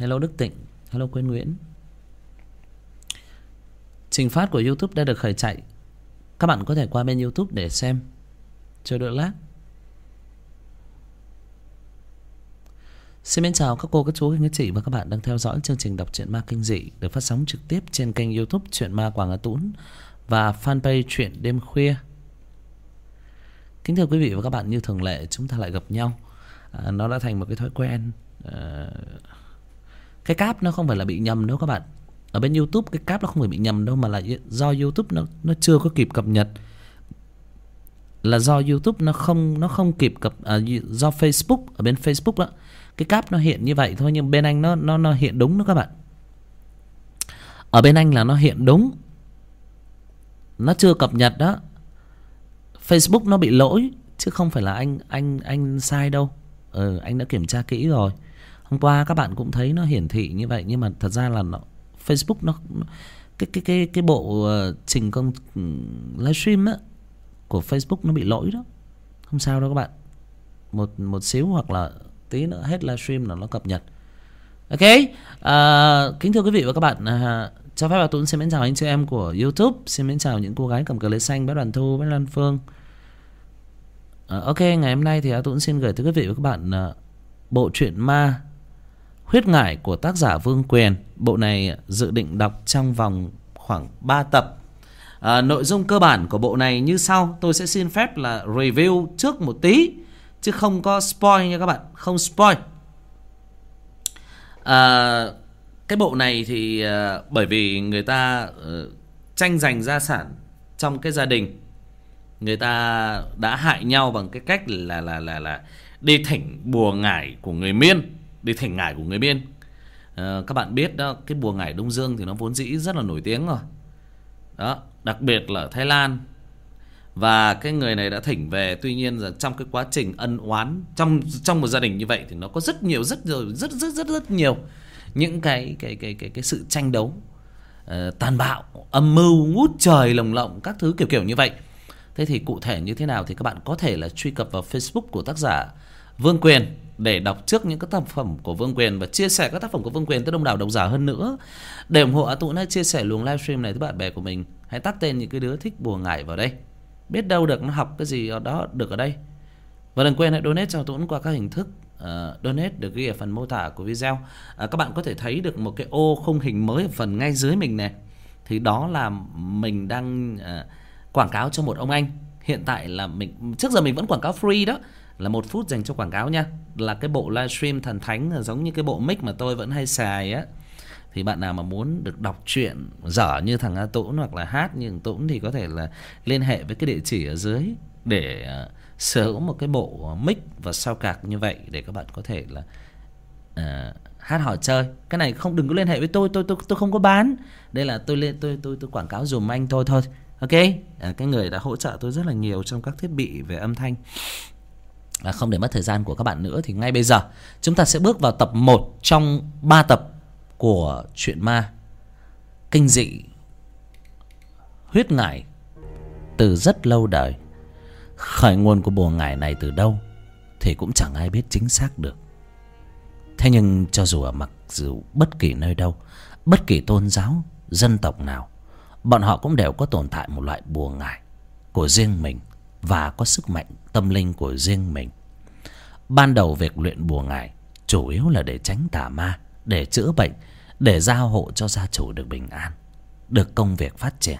hello đức tịnh hello quyên nguyễn trình phát của youtube đã được khởi chạy các bạn có thể qua bên youtube để xem chờ đợi lát Xin mến chào các cô, các chú, các chị và các bạn đang theo dõi chương trình đọc truyện ma kinh dị được phát sóng trực tiếp trên kênh youtube Truyện Ma Quảng Ngã Tún và fanpage Truyện Đêm Khuya. Kính thưa quý vị và các bạn, như thường lệ chúng ta lại gặp nhau. À, nó đã thành một cái thói quen. À, cái cáp nó không phải là bị nhầm đâu các bạn. Ở bên youtube cái cáp nó không phải bị nhầm đâu mà là do youtube nó nó chưa có kịp cập nhật. Là do YouTube nó không nó không kịp cập à, do Facebook ở bên Facebook đó cái cáp nó hiện như vậy thôi nhưng bên anh nó nó nó hiện đúng đó các bạn. Ở bên anh là nó hiện đúng. Nó chưa cập nhật đó. Facebook nó bị lỗi chứ không phải là anh anh anh sai đâu. Ừ, anh đã kiểm tra kỹ rồi hôm qua các bạn cũng thấy nó hiển thị như vậy nhưng mà thật ra là nó, Facebook nó cái cái cái cái bộ uh, trình công ừ, livestream á của Facebook nó bị lỗi đó. Không sao đâu các bạn. Một một xíu hoặc là tí nữa hết livestream là nó cập nhật. Ok à, kính thưa quý vị và các bạn à, cho phép bà tuấn xin mến chào anh chị em của youtube. Xin mến chào những cô gái cầm cờ lê xanh bé đoàn thu bé lan phương. À, ok ngày hôm nay thì bà tuấn xin gửi tới quý vị và các bạn à, bộ truyện ma huyết ngải của tác giả vương quyền. Bộ này dự định đọc trong vòng khoảng 3 tập. À, nội dung cơ bản của bộ này như sau. Tôi sẽ xin phép là review trước một tí chứ không có spoil nha các bạn. Không spoil. À, cái bộ này thì à, bởi vì người ta à, tranh giành gia sản trong cái gia đình. Người ta đã hại nhau bằng cái cách là là là là đi thỉnh bùa ngải của người miên đi thỉnh ngải của người miên à, ờ, các bạn biết đó cái bùa ngải đông dương thì nó vốn dĩ rất là nổi tiếng rồi. Đó đặc biệt là thái lan. Và cái người này đã thỉnh về tuy nhiên là trong cái quá trình ân oán trong trong một gia đình như vậy thì nó có rất nhiều rất nhiều rất rất rất rất nhiều những cái cái cái cái cái sự tranh đấu uh, tàn bạo âm mưu ngút trời lồng lộng các thứ kiểu kiểu như vậy. Thế thì cụ thể như thế nào thì các bạn có thể là truy cập vào facebook của tác giả vương quyền để đọc trước những các tác phẩm của Vương Quyền và chia sẻ các tác phẩm của Vương Quyền tới đông đảo độc giả hơn nữa. Để ủng hộ A Tụ hãy chia sẻ luồng livestream này với bạn bè của mình. Hãy tắt tên những cái đứa thích bùa ngải vào đây. Biết đâu được nó học cái gì ở đó được ở đây. Và đừng quên hãy donate cho Tuấn qua các hình thức uh, donate được ghi ở phần mô tả của video. Uh, các bạn có thể thấy được một cái ô khung hình mới ở phần ngay dưới mình này. Thì đó là mình đang uh, quảng cáo cho một ông anh. Hiện tại là mình trước giờ mình vẫn quảng cáo free đó là một phút dành cho quảng cáo nha. Là cái bộ livestream thần thánh à, giống như cái bộ mic mà tôi vẫn hay xài á. Thì bạn nào mà muốn được đọc truyện dở như thằng A Tũng hoặc là hát như thằng Tũng thì có thể là liên hệ với cái địa chỉ ở dưới để à, sở hữu một cái bộ mic và sao cạc như vậy để các bạn có thể là uh, hát hò chơi. Cái này không đừng có liên hệ với tôi tôi tôi tôi không có bán. Đây là tôi lên tôi tôi tôi quảng cáo dùm anh tôi thôi. Ok? À, cái người đã hỗ trợ tôi rất là nhiều trong các thiết bị về âm thanh à, không để mất thời gian của các bạn nữa thì ngay bây giờ chúng ta sẽ bước vào tập 1 trong 3 tập của chuyện ma. Kinh dị huyết ngải từ rất lâu đời. Khởi nguồn của bùa ngải này từ đâu thì cũng chẳng ai biết chính xác được. Thế nhưng cho dù ở mặc dù bất kỳ nơi đâu bất kỳ tôn giáo dân tộc nào bọn họ cũng đều có tồn tại một loại bùa ngải của riêng mình và có sức mạnh tâm linh của riêng mình. Ban đầu việc luyện bùa ngải chủ yếu là để tránh tà ma, để chữa bệnh, để giao hộ cho gia chủ được bình an, được công việc phát triển.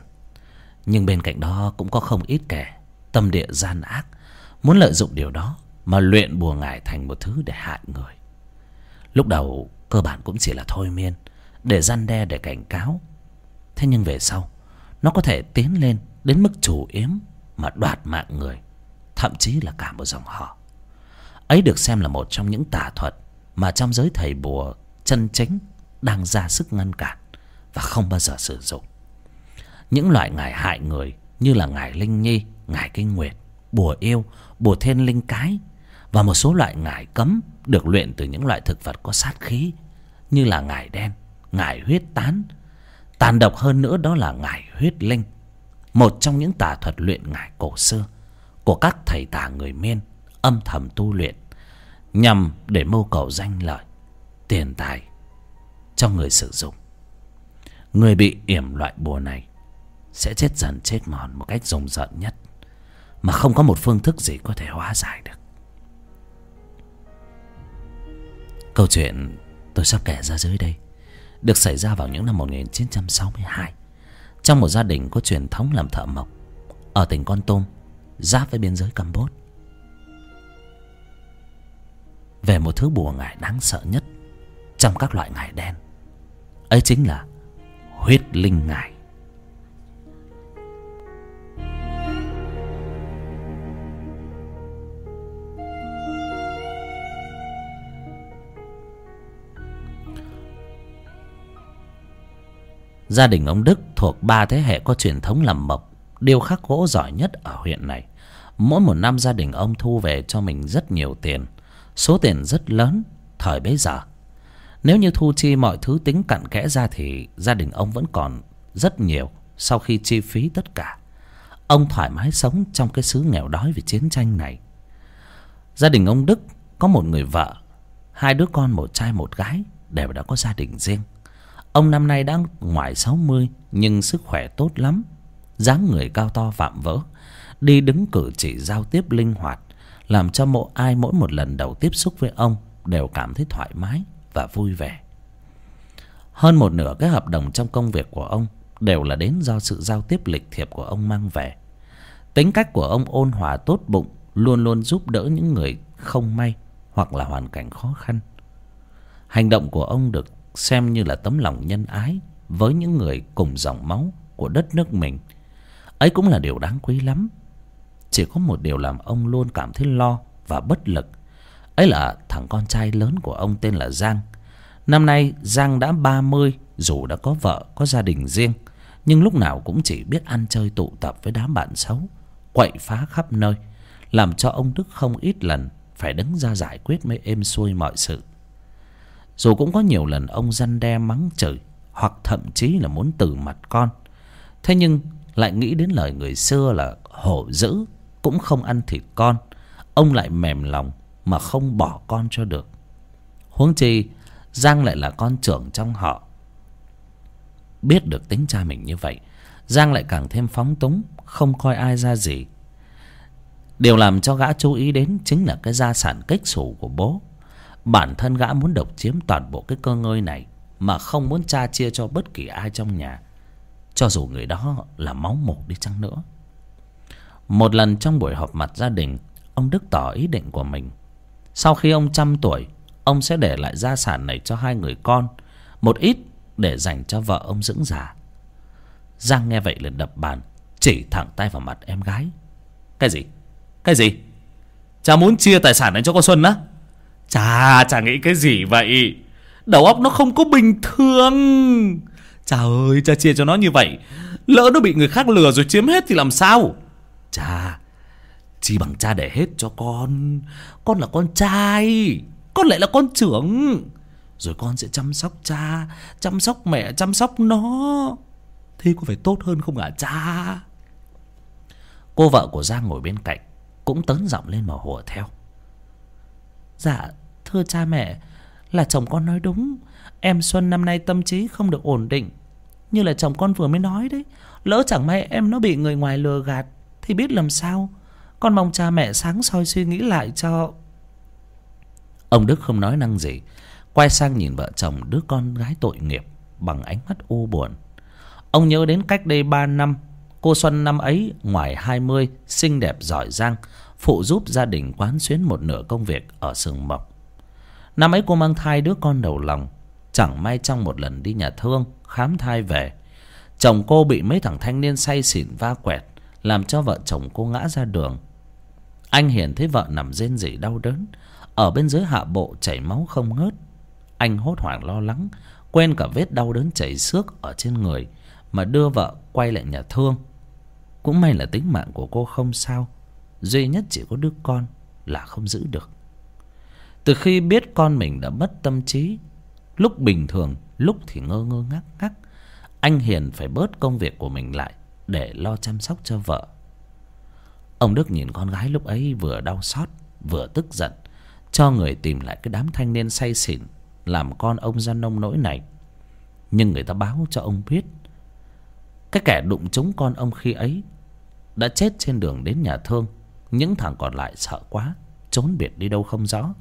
Nhưng bên cạnh đó cũng có không ít kẻ tâm địa gian ác muốn lợi dụng điều đó mà luyện bùa ngải thành một thứ để hại người. Lúc đầu cơ bản cũng chỉ là thôi miên, để răn đe, để cảnh cáo. Thế nhưng về sau, nó có thể tiến lên đến mức chủ yếm mà đoạt mạng người, thậm chí là cả một dòng họ. Ấy được xem là một trong những tà thuật mà trong giới thầy bùa chân chính đang ra sức ngăn cản và không bao giờ sử dụng. Những loại ngải hại người như là ngải linh nhi, ngải kinh nguyệt, bùa yêu, bùa thiên linh cái và một số loại ngải cấm được luyện từ những loại thực vật có sát khí như là ngải đen, ngải huyết tán. Tàn độc hơn nữa đó là ngải huyết linh một trong những tà thuật luyện ngải cổ xưa của các thầy tà người miên âm thầm tu luyện nhằm để mưu cầu danh lợi, tiền tài cho người sử dụng. Người bị yểm loại bùa này sẽ chết dần chết mòn một cách rùng rợn nhất mà không có một phương thức gì có thể hóa giải được. Câu chuyện tôi sắp kể ra dưới đây được xảy ra vào những năm 1962 trong một gia đình có truyền thống làm thợ mộc, ở tỉnh Con Tum, giáp với biên giới Campuchia. Về một thứ bùa ngải đáng sợ nhất trong các loại ngải đen, ấy chính là huyết linh ngải. Gia đình ông đức thuộc ba thế hệ có truyền thống làm mộc, điêu khắc gỗ giỏi nhất ở huyện này. Mỗi một năm gia đình ông thu về cho mình rất nhiều tiền, số tiền rất lớn thời bấy giờ. Nếu như thu chi mọi thứ tính cặn kẽ ra thì gia đình ông vẫn còn rất nhiều sau khi chi phí tất cả. Ông thoải mái sống trong cái xứ nghèo đói vì chiến tranh này. Gia đình ông đức có một người vợ, hai đứa con, một trai, một gái đều đã có gia đình riêng ông năm nay đã ngoài sáu mươi, nhưng sức khỏe tốt lắm. dáng người cao to vạm vỡ. Đi đứng cử chỉ giao tiếp linh hoạt, làm cho mộ ai mỗi một lần đầu tiếp xúc với ông đều cảm thấy thoải mái và vui vẻ. Hơn một nửa cái hợp đồng trong công việc của ông đều là đến do sự giao tiếp lịch thiệp của ông mang về. Tính cách của ông ôn hòa tốt bụng, luôn luôn giúp đỡ những người không may hoặc là hoàn cảnh khó khăn. Hành động của ông được xem như là tấm lòng nhân ái với những người cùng dòng máu của đất nước mình. Ấy cũng là điều đáng quý lắm. Chỉ có một điều làm ông luôn cảm thấy lo và bất lực. Ấy là thằng con trai lớn của ông tên là giang. Năm nay giang đã ba mươi, dù đã có vợ, có gia đình riêng, nhưng lúc nào cũng chỉ biết ăn chơi tụ tập với đám bạn xấu, quậy phá khắp nơi, làm cho ông đức không ít lần phải đứng ra giải quyết mới êm xuôi mọi sự dù cũng có nhiều lần ông răn đe mắng chửi, hoặc thậm chí là muốn từ mặt con. Thế nhưng lại nghĩ đến lời người xưa là hổ dữ, cũng không ăn thịt con, ông lại mềm lòng mà không bỏ con cho được. Huống chi, giang lại là con trưởng trong họ. Biết được tính cha mình như vậy, giang lại càng thêm phóng túng, không coi ai ra gì. Điều làm cho gã chú ý đến chính là cái gia sản kích xù của bố bản thân gã muốn độc chiếm toàn bộ cái cơ ngơi này mà không muốn cha chia cho bất kỳ ai trong nhà. Cho dù người đó là máu mủ đi chăng nữa. Một lần trong buổi họp mặt gia đình, ông đức tỏ ý định của mình. Sau khi ông trăm tuổi, ông sẽ để lại gia sản này cho hai người con, một ít để dành cho vợ ông dưỡng già. Giang nghe vậy liền đập bàn, chỉ thẳng tay vào mặt em gái. Cái gì? Cái gì? Cha muốn chia tài sản này cho con xuân á? Cha chả nghĩ cái gì vậy. Đầu óc nó không có bình thường. Cha ơi, cha chia cho nó như vậy. Lỡ nó bị người khác lừa rồi chiếm hết thì làm sao? Cha chi bằng cha để hết cho con. Con là con trai, con lại là con trưởng. Rồi con sẽ chăm sóc cha, chăm sóc mẹ, chăm sóc nó. Thế có phải tốt hơn không hả, cha? Cô vợ của giang ngồi bên cạnh, cũng tấn giọng lên mà hùa theo. Dạ thưa cha mẹ, là chồng con nói đúng. Em xuân năm nay tâm trí không được ổn định, như là chồng con vừa mới nói đấy. Lỡ chẳng may em nó bị người ngoài lừa gạt, thì biết làm sao? Con mong cha mẹ sáng soi suy nghĩ lại cho. Ông đức không nói năng gì, quay sang nhìn vợ chồng đứa con gái tội nghiệp bằng ánh mắt u buồn. Ông nhớ đến cách đây ba năm, cô xuân năm ấy ngoài hai mươi, xinh đẹp giỏi giang, phụ giúp gia đình quán xuyến một nửa công việc ở sừng mộc năm ấy cô mang thai đứa con đầu lòng, chẳng may trong một lần đi nhà thương, khám thai về. Chồng cô bị mấy thằng thanh niên say xỉn va quẹt, làm cho vợ chồng cô ngã ra đường. Anh hiền thấy vợ nằm rên rỉ đau đớn, ở bên dưới hạ bộ chảy máu không ngớt. Anh hốt hoảng lo lắng, quên cả vết đau đớn chảy xước ở trên người, mà đưa vợ quay lại nhà thương. Cũng may là tính mạng của cô không sao, duy nhất chỉ có đứa con là không giữ được từ khi biết con mình đã mất tâm trí, lúc bình thường, lúc thì ngơ ngơ ngác ngác, anh hiền phải bớt công việc của mình lại để lo chăm sóc cho vợ. Ông đức nhìn con gái lúc ấy vừa đau xót, vừa tức giận, cho người tìm lại cái đám thanh niên say xỉn, làm con ông ra nông nỗi này. Nhưng người ta báo cho ông biết, cái kẻ đụng trúng con ông khi ấy đã chết trên đường đến nhà thương, những thằng còn lại sợ quá, trốn biệt đi đâu không rõ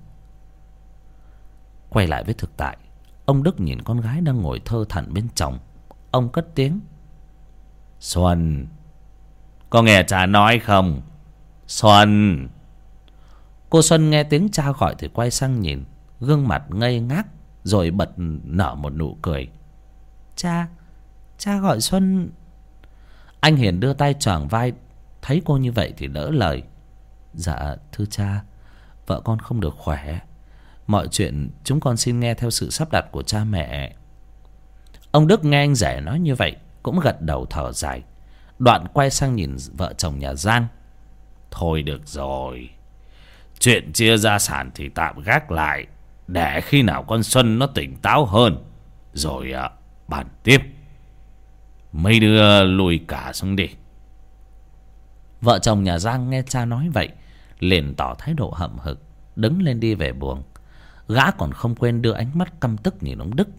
quay lại với thực tại, ông đức nhìn con gái đang ngồi thơ thẩn bên chồng. Ông cất tiếng. Xuân, có nghe cha nói không? Xuân. Cô xuân nghe tiếng cha gọi thì quay sang nhìn. Gương mặt ngây ngác, rồi bật nở một nụ cười. Cha cha gọi xuân. Anh hiền đưa tay choàng vai. Thấy cô như vậy thì đỡ lời. Dạ thưa cha, vợ con không được khỏe mọi chuyện chúng con xin nghe theo sự sắp đặt của cha mẹ. Ông đức nghe anh rể nói như vậy cũng gật đầu thở dài. Đoạn quay sang nhìn vợ chồng nhà giang. Thôi được rồi. Chuyện chia gia sản thì tạm gác lại để khi nào con xuân nó tỉnh táo hơn. Rồi à, bàn tiếp. Mấy đứa lùi cả xuống đi. Vợ chồng nhà giang nghe cha nói vậy liền tỏ thái độ hậm hực đứng lên đi về buồng gã còn không quên đưa ánh mắt căm tức nhìn ông đức.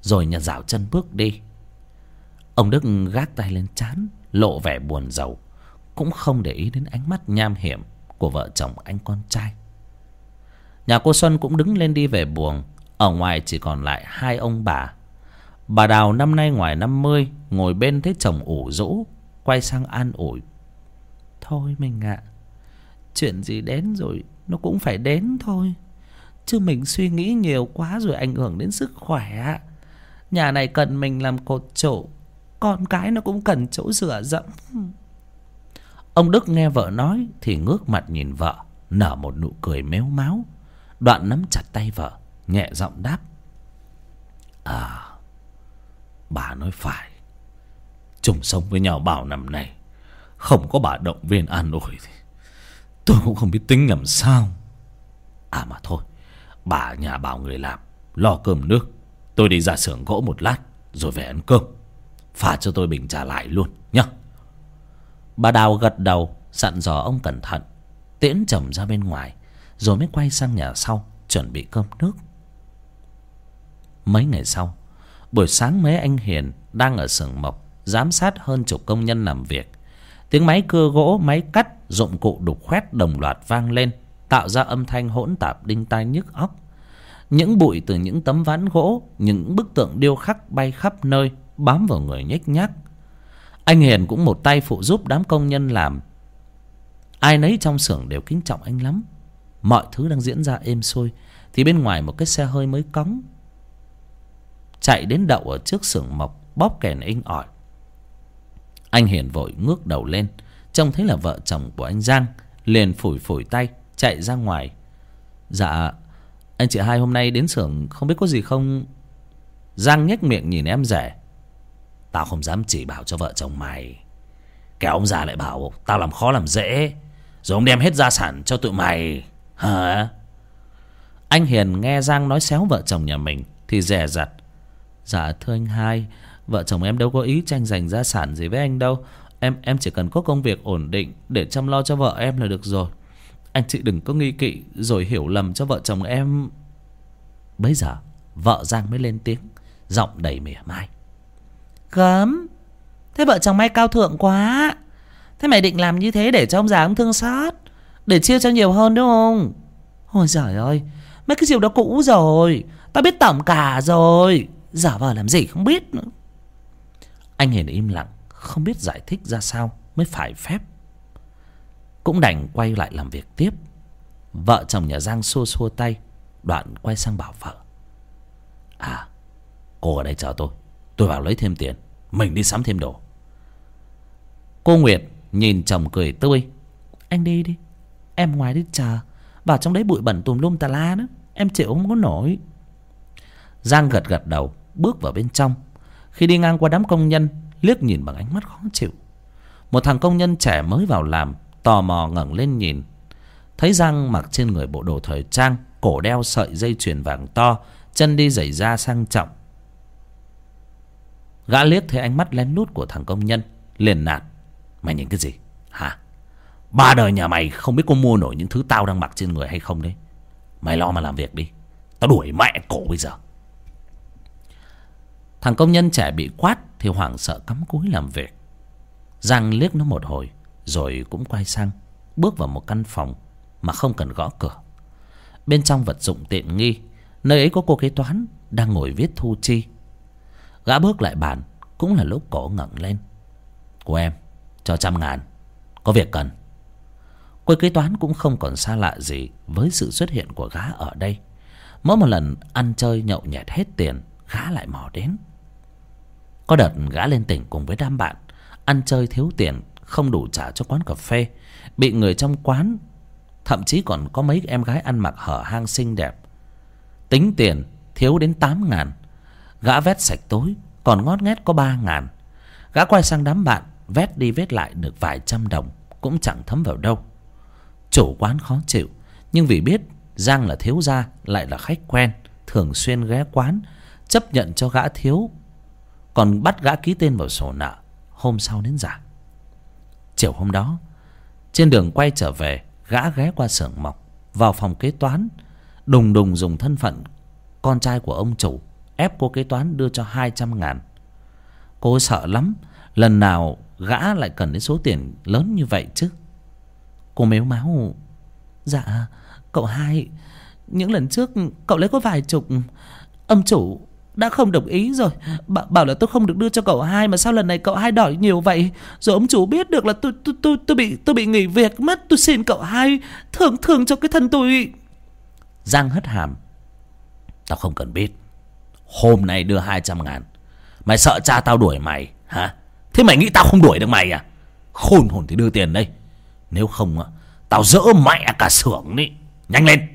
Rồi nhà dạo chân bước đi. Ông đức gác tay lên chán lộ vẻ buồn rầu, cũng không để ý đến ánh mắt nham hiểm của vợ chồng anh con trai. Nhà cô xuân cũng đứng lên đi về buồng, ở ngoài chỉ còn lại hai ông bà. Bà đào năm nay ngoài năm mươi, ngồi bên thấy chồng ủ rũ, quay sang an ủi. Thôi mình ạ, chuyện gì đến rồi, nó cũng phải đến thôi chứ mình suy nghĩ nhiều quá rồi ảnh hưởng đến sức khỏe nhà này cần mình làm cột trụ con cái nó cũng cần chỗ dựa dẫm. Ông đức nghe vợ nói thì ngước mặt nhìn vợ, nở một nụ cười méo máu. Đoạn nắm chặt tay vợ, nhẹ giọng đáp. À bà nói phải. Chung sống với nhau bao năm nay, không có bà động viên an ủi thì tôi cũng không biết tính làm sao. À mà thôi bà nhà bảo người làm, lo cơm nước. Tôi đi ra xưởng gỗ một lát, rồi về ăn cơm. Pha cho tôi bình trà lại luôn, nhá. Bà đào gật đầu, dặn dò ông cẩn thận. Tiễn chồng ra bên ngoài, rồi mới quay sang nhà sau, chuẩn bị cơm nước. Mấy ngày sau, buổi sáng mấy anh hiền đang ở xưởng mộc, giám sát hơn chục công nhân làm việc. Tiếng máy cưa gỗ, máy cắt, dụng cụ đục khoét đồng loạt vang lên tạo ra âm thanh hỗn tạp đinh tai nhức óc. Những bụi từ những tấm ván gỗ, những bức tượng điêu khắc bay khắp nơi, bám vào người nhếch nhác. Anh hiền cũng một tay phụ giúp đám công nhân làm. Ai nấy trong xưởng đều kính trọng anh lắm. Mọi thứ đang diễn ra êm xuôi, thì bên ngoài một cái xe hơi mới cóng. Chạy đến đậu ở trước xưởng mộc, bóp kèn inh ỏi. Anh hiền vội ngước đầu lên, trông thấy là vợ chồng của anh giang, liền phủi phủi tay chạy ra ngoài. Dạ anh chị hai hôm nay đến xưởng không biết có gì không? Giang nhếch miệng nhìn em rể. Tao không dám chỉ bảo cho vợ chồng mày. Kẻo ông già lại bảo, tao làm khó làm dễ, rồi ông đem hết gia sản cho tụi mày. Hả? Anh hiền nghe giang nói xéo vợ chồng nhà mình, thì dè dặt dạ thưa anh hai, vợ chồng em đâu có ý tranh giành gia sản gì với anh đâu. Em em chỉ cần có công việc ổn định để chăm lo cho vợ em là được rồi anh chị đừng có nghi kỵ rồi hiểu lầm cho vợ chồng em. Bấy giờ vợ giang mới lên tiếng giọng đầy mỉa mai. Gớm. Thế vợ chồng may cao thượng quá. Thế mày định làm như thế để cho ông già ông thương xót để chia cho nhiều hơn đúng không? Ôi giời ơi mấy cái điều đó cũ rồi tao biết tổng cả rồi. Giả vờ làm gì không biết nữa. Anh hiền im lặng không biết giải thích ra sao mới phải phép cũng đành quay lại làm việc tiếp. Vợ chồng nhà giang xua xua tay, đoạn quay sang bảo vợ. À cô ở đây chờ tôi. Tôi vào lấy thêm tiền. Mình đi sắm thêm đồ. Cô nguyệt nhìn chồng cười tươi. Anh đi đi. Em ngoài đi chờ. Vào trong đấy bụi bẩn tùm lum tà la đó em chịu không có nổi. Giang gật gật đầu, bước vào bên trong. Khi đi ngang qua đám công nhân, liếc nhìn bằng ánh mắt khó chịu. Một thằng công nhân trẻ mới vào làm tò mò ngẩng lên nhìn. Thấy giang mặc trên người bộ đồ thời trang, cổ đeo sợi dây chuyền vàng to, chân đi giày da sang trọng. Gã liếc thấy ánh mắt lén lút của thằng công nhân, liền nạt. Mày nhìn cái gì? Hả? Ba đời nhà mày không biết có mua nổi những thứ tao đang mặc trên người hay không đấy. Mày lo mà làm việc đi. Tao đuổi mẹ cổ bây giờ. Thằng công nhân trẻ bị quát thì hoảng sợ cắm cúi làm việc. Giang liếc nó một hồi rồi cũng quay sang, bước vào một căn phòng mà không cần gõ cửa. Bên trong vật dụng tiện nghi, nơi ấy có cô kế toán đang ngồi viết thu chi. Gã bước lại bàn, cũng là lúc cổ ngẩng lên. Của em, cho trăm ngàn, có việc cần. Cô kế toán cũng không còn xa lạ gì với sự xuất hiện của gã ở đây. Mỗi một lần ăn chơi nhậu nhẹt hết tiền, gã lại mò đến. Có đợt gã lên tỉnh cùng với đám bạn ăn chơi thiếu tiền không đủ trả cho quán cà phê. Bị người trong quán, thậm chí còn có mấy em gái ăn mặc hở hang xinh đẹp. Tính tiền thiếu đến tám ngàn, gã vét sạch tối còn ngót nghét có ba ngàn. Gã quay sang đám bạn, vét đi vét lại được vài trăm đồng, cũng chẳng thấm vào đâu. Chủ quán khó chịu, nhưng vì biết giang là thiếu gia, lại là khách quen, thường xuyên ghé quán, chấp nhận cho gã thiếu. Còn bắt gã ký tên vào sổ nợ, hôm sau đến giả chiều hôm đó, trên đường quay trở về, gã ghé qua xưởng mộc, vào phòng kế toán, đùng đùng dùng thân phận con trai của ông chủ ép cô kế toán đưa cho hai trăm ngàn. Cô sợ lắm, lần nào gã lại cần đến số tiền lớn như vậy chứ? Cô mếu máu dạ cậu hai, những lần trước cậu lấy có vài chục, ông chủ đã không đồng ý rồi. Bảo, bảo là tôi không được đưa cho cậu hai mà sao lần này cậu hai đòi nhiều vậy? Rồi ông chủ biết được là tôi tôi tôi tôi bị tôi bị nghỉ việc mất. Tôi xin cậu hai thưởng thưởng cho cái thân tôi. Giang hất hàm. Tao không cần biết. Hôm nay đưa hai trăm ngàn. Mày sợ cha tao đuổi mày hả? Thế mày nghĩ tao không đuổi được mày à? Khôn hồn thì đưa tiền đây. Nếu không á tao dỡ mẹ cả xưởng đi. Nhanh lên.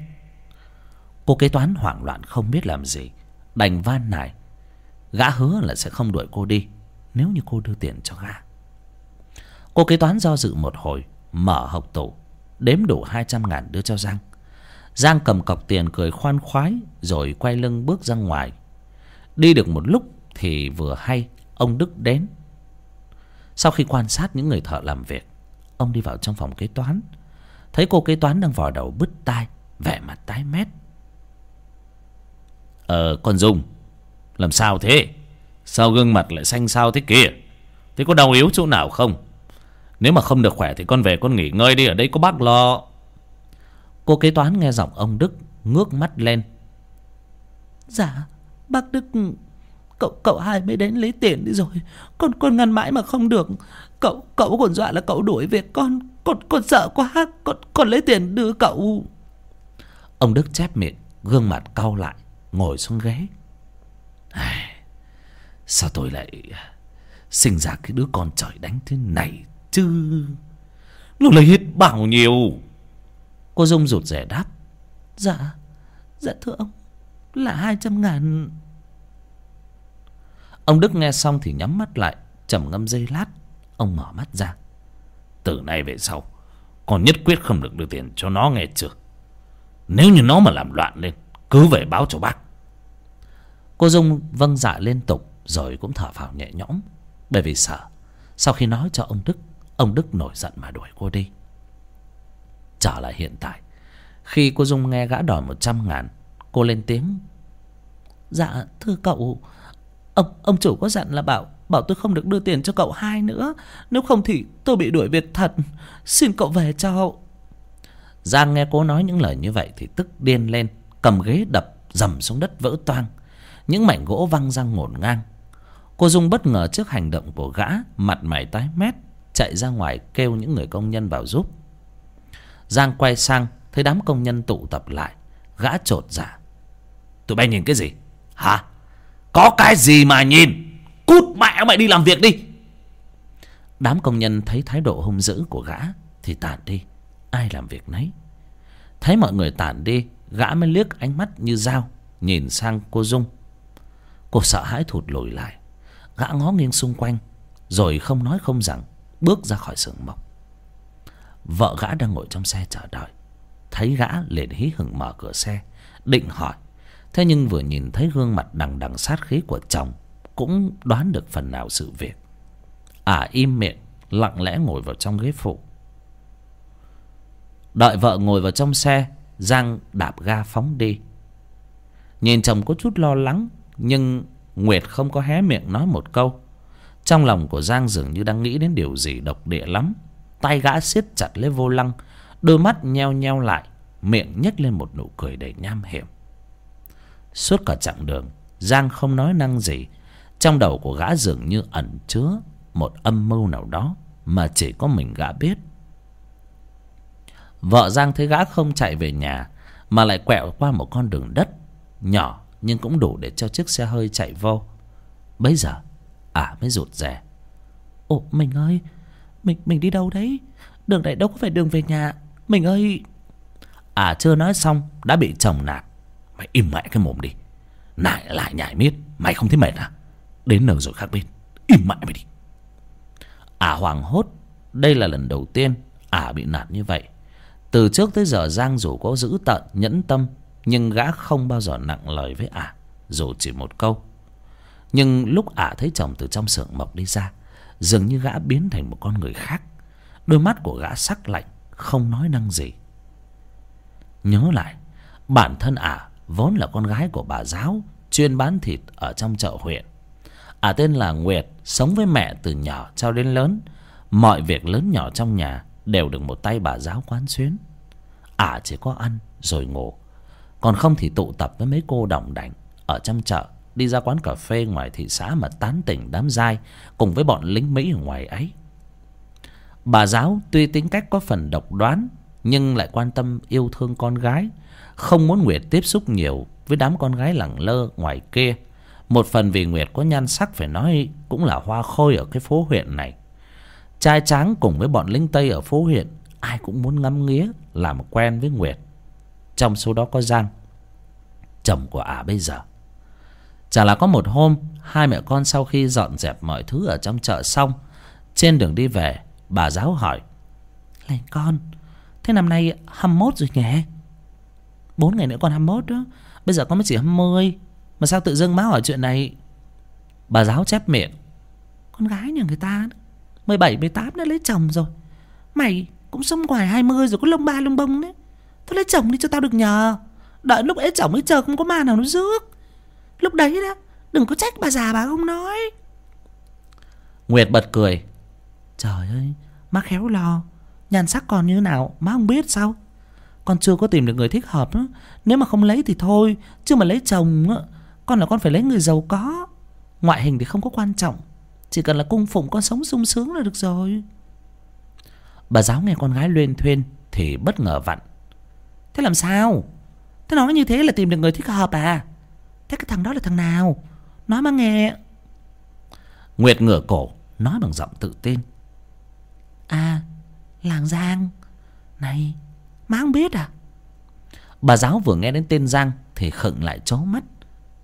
Cô kế toán hoảng loạn không biết làm gì đành van nài gã hứa là sẽ không đuổi cô đi, nếu như cô đưa tiền cho gã. Cô kế toán do dự một hồi, mở hộc tủ, đếm đủ hai trăm ngàn đưa cho giang. Giang cầm cọc tiền cười khoan khoái rồi quay lưng bước ra ngoài. Đi được một lúc thì vừa hay, ông đức đến. Sau khi quan sát những người thợ làm việc, ông đi vào trong phòng kế toán. Thấy cô kế toán đang vò đầu bứt tai, vẻ mặt tái mét ờ con dung làm sao thế? Sao gương mặt lại xanh xao thế kia? Thế có đau yếu chỗ nào không? Nếu mà không được khỏe thì con về con nghỉ ngơi đi ở đây có bác lo. Cô kế toán nghe giọng ông đức ngước mắt lên. Dạ bác đức cậu cậu hai mới đến lấy tiền đi rồi. Con con ngăn mãi mà không được. Cậu cậu còn dọa là cậu đuổi việc con. Con con sợ quá. Con con lấy tiền đưa cậu. Ông đức chép miệng gương mặt cau lại ngồi xuống ghế. À, sao tôi lại à, sinh ra cái đứa con trời đánh thế này chứ? Nó lấy hết bao nhiêu? Cô dung rụt rè đáp. Dạ dạ thưa ông là hai trăm ngàn. Ông đức nghe xong thì nhắm mắt lại trầm ngâm giây lát. Ông mở mắt ra. Từ nay về sau con nhất quyết không được đưa tiền cho nó nghe chưa? Nếu như nó mà làm loạn lên cứ về báo cho bác. Cô dung vâng dạ liên tục rồi cũng thở phào nhẹ nhõm, bởi vì sợ sau khi nói cho ông đức ông đức nổi giận mà đuổi cô đi. Trở lại hiện tại, khi cô dung nghe gã đòi một trăm ngàn, cô lên tiếng. Dạ thưa cậu, ông ông chủ có dặn là bảo bảo tôi không được đưa tiền cho cậu hai nữa, nếu không thì tôi bị đuổi việc thật. Xin cậu về cho giang nghe cô nói những lời như vậy thì tức điên lên cầm ghế đập dầm xuống đất vỡ toang. Những mảnh gỗ văng ra ngổn ngang. Cô dung bất ngờ trước hành động của gã, mặt mày tái mét, chạy ra ngoài kêu những người công nhân vào giúp. Giang quay sang, thấy đám công nhân tụ tập lại. Gã t r ộ t dạ. Tụi bay nhìn cái gì? Hả? Có cái gì mà nhìn? Cút mẹ mày đi làm việc đi. Đám công nhân thấy thái độ hung dữ của gã thì tản đi. Ai làm việc nấy. Thấy mọi người tản đi gã mới liếc ánh mắt như dao, nhìn sang cô dung. Cô sợ hãi thụt lùi lại. Gã ngó nghiêng xung quanh, rồi không nói không rằng, bước ra khỏi sưởng mộc. Vợ gã đang ngồi trong xe chờ đợi. Thấy gã liền hí hửng mở cửa xe, định hỏi. Thế nhưng vừa nhìn thấy gương mặt đằng đằng sát khí của chồng, cũng đoán được phần nào sự việc. Ả im miệng, lặng lẽ ngồi vào trong ghế phụ. Đợi vợ ngồi vào trong xe giang đạp ga phóng đi. Nhìn chồng có chút lo lắng, nhưng nguyệt không có hé miệng nói một câu. Trong lòng của giang dường như đang nghĩ đến điều gì độc địa lắm. Tay gã siết chặt lấy vô lăng, đôi mắt nheo nheo lại, miệng nhếch lên một nụ cười đầy nham hiểm. Suốt cả chặng đường, giang không nói năng gì. Trong đầu của gã dường như ẩn chứa một âm mưu nào đó mà chỉ có mình gã biết vợ giang thấy gã không chạy về nhà, mà lại quẹo qua một con đường đất nhỏ nhưng cũng đủ để cho chiếc xe hơi chạy vô. Bấy giờ, ả à mới rụt rè. Ồ mình ơi, mình mình đi đâu đấy? Đường này đâu có phải đường về nhà. Mình ơi! À chưa nói xong, đã bị chồng nạt. Mày im mẹ cái mồm đi. Nại lại nhảy miết, mày không thấy mệt à? Đến nơi rồi khác bên, im mẹ mày đi. Ả à hoảng hốt. Đây là lần đầu tiên ả à bị nạt như vậy từ trước tới giờ giang dù có giữ tận nhẫn tâm, nhưng gã không bao giờ nặng lời với ả, dù chỉ một câu. Nhưng lúc ả thấy chồng từ trong xưởng mộc đi ra, dường như gã biến thành một con người khác. Đôi mắt của gã sắc lạnh, không nói năng gì. Nhớ lại, bản thân ả vốn là con gái của bà giáo, chuyên bán thịt ở trong chợ huyện. Ả tên là nguyệt, sống với mẹ từ nhỏ cho đến lớn. Mọi việc lớn nhỏ trong nhà đều được một tay bà giáo quán xuyến. Ả chỉ có ăn rồi ngủ. Còn không thì tụ tập với mấy cô đồng đảnh ở trong chợ, đi ra quán cà phê ngoài thị xã mà tán tỉnh đám giai cùng với bọn lính mỹ ở ngoài ấy. Bà giáo tuy tính cách có phần độc đoán, nhưng lại quan tâm yêu thương con gái, không muốn nguyệt tiếp xúc nhiều với đám con gái lẳng lơ ngoài kia. Một phần vì nguyệt có nhan sắc phải nói cũng là hoa khôi ở cái phố huyện này trai tráng cùng với bọn lính tây ở phố huyện, ai cũng muốn ngắm nghía, làm quen với nguyệt. Trong số đó có giang, chồng của ả bây giờ. Chả là có một hôm, hai mẹ con sau khi dọn dẹp mọi thứ ở trong chợ xong, trên đường đi về, bà giáo hỏi này con, thế năm nay hăm mốt rồi nhỉ? Bốn ngày nữa con hăm mốt đó, bây giờ con mới chỉ hăm mươi. Mà sao tự dưng má hỏi chuyện này? Bà giáo chép miệng, con gái nhà người ta mười bảy, mười tám đã lấy chồng rồi. Mày cũng sống ngoài hai mươi rồi, có lông ba, lông bông đấy. Thôi lấy chồng đi cho tao được nhờ. Đợi lúc ấy chồng ấy chờ không có ma nào nó rước. Lúc đấy đó, đừng có trách bà già bà không nói. Nguyệt bật cười. Trời ơi, má khéo lo. Nhan sắc còn như nào, má không biết sao. Con chưa có tìm được người thích hợp đó. nếu mà không lấy thì thôi, chứ mà lấy chồng con là con phải lấy người giàu có. Ngoại hình thì không có quan trọng chỉ cần là cung phụng con sống sung sướng là được rồi. Bà giáo nghe con gái luyên thuyên thì bất ngờ vặn. Thế làm sao? Thế nói như thế là tìm được người thích hợp à? Thế cái thằng đó là thằng nào? Nói mà nghe. Nguyệt ngửa cổ, nói bằng giọng tự tin. À làng giang. Này, má không biết à? Bà giáo vừa nghe đến tên giang thì khựng lại chó mắt.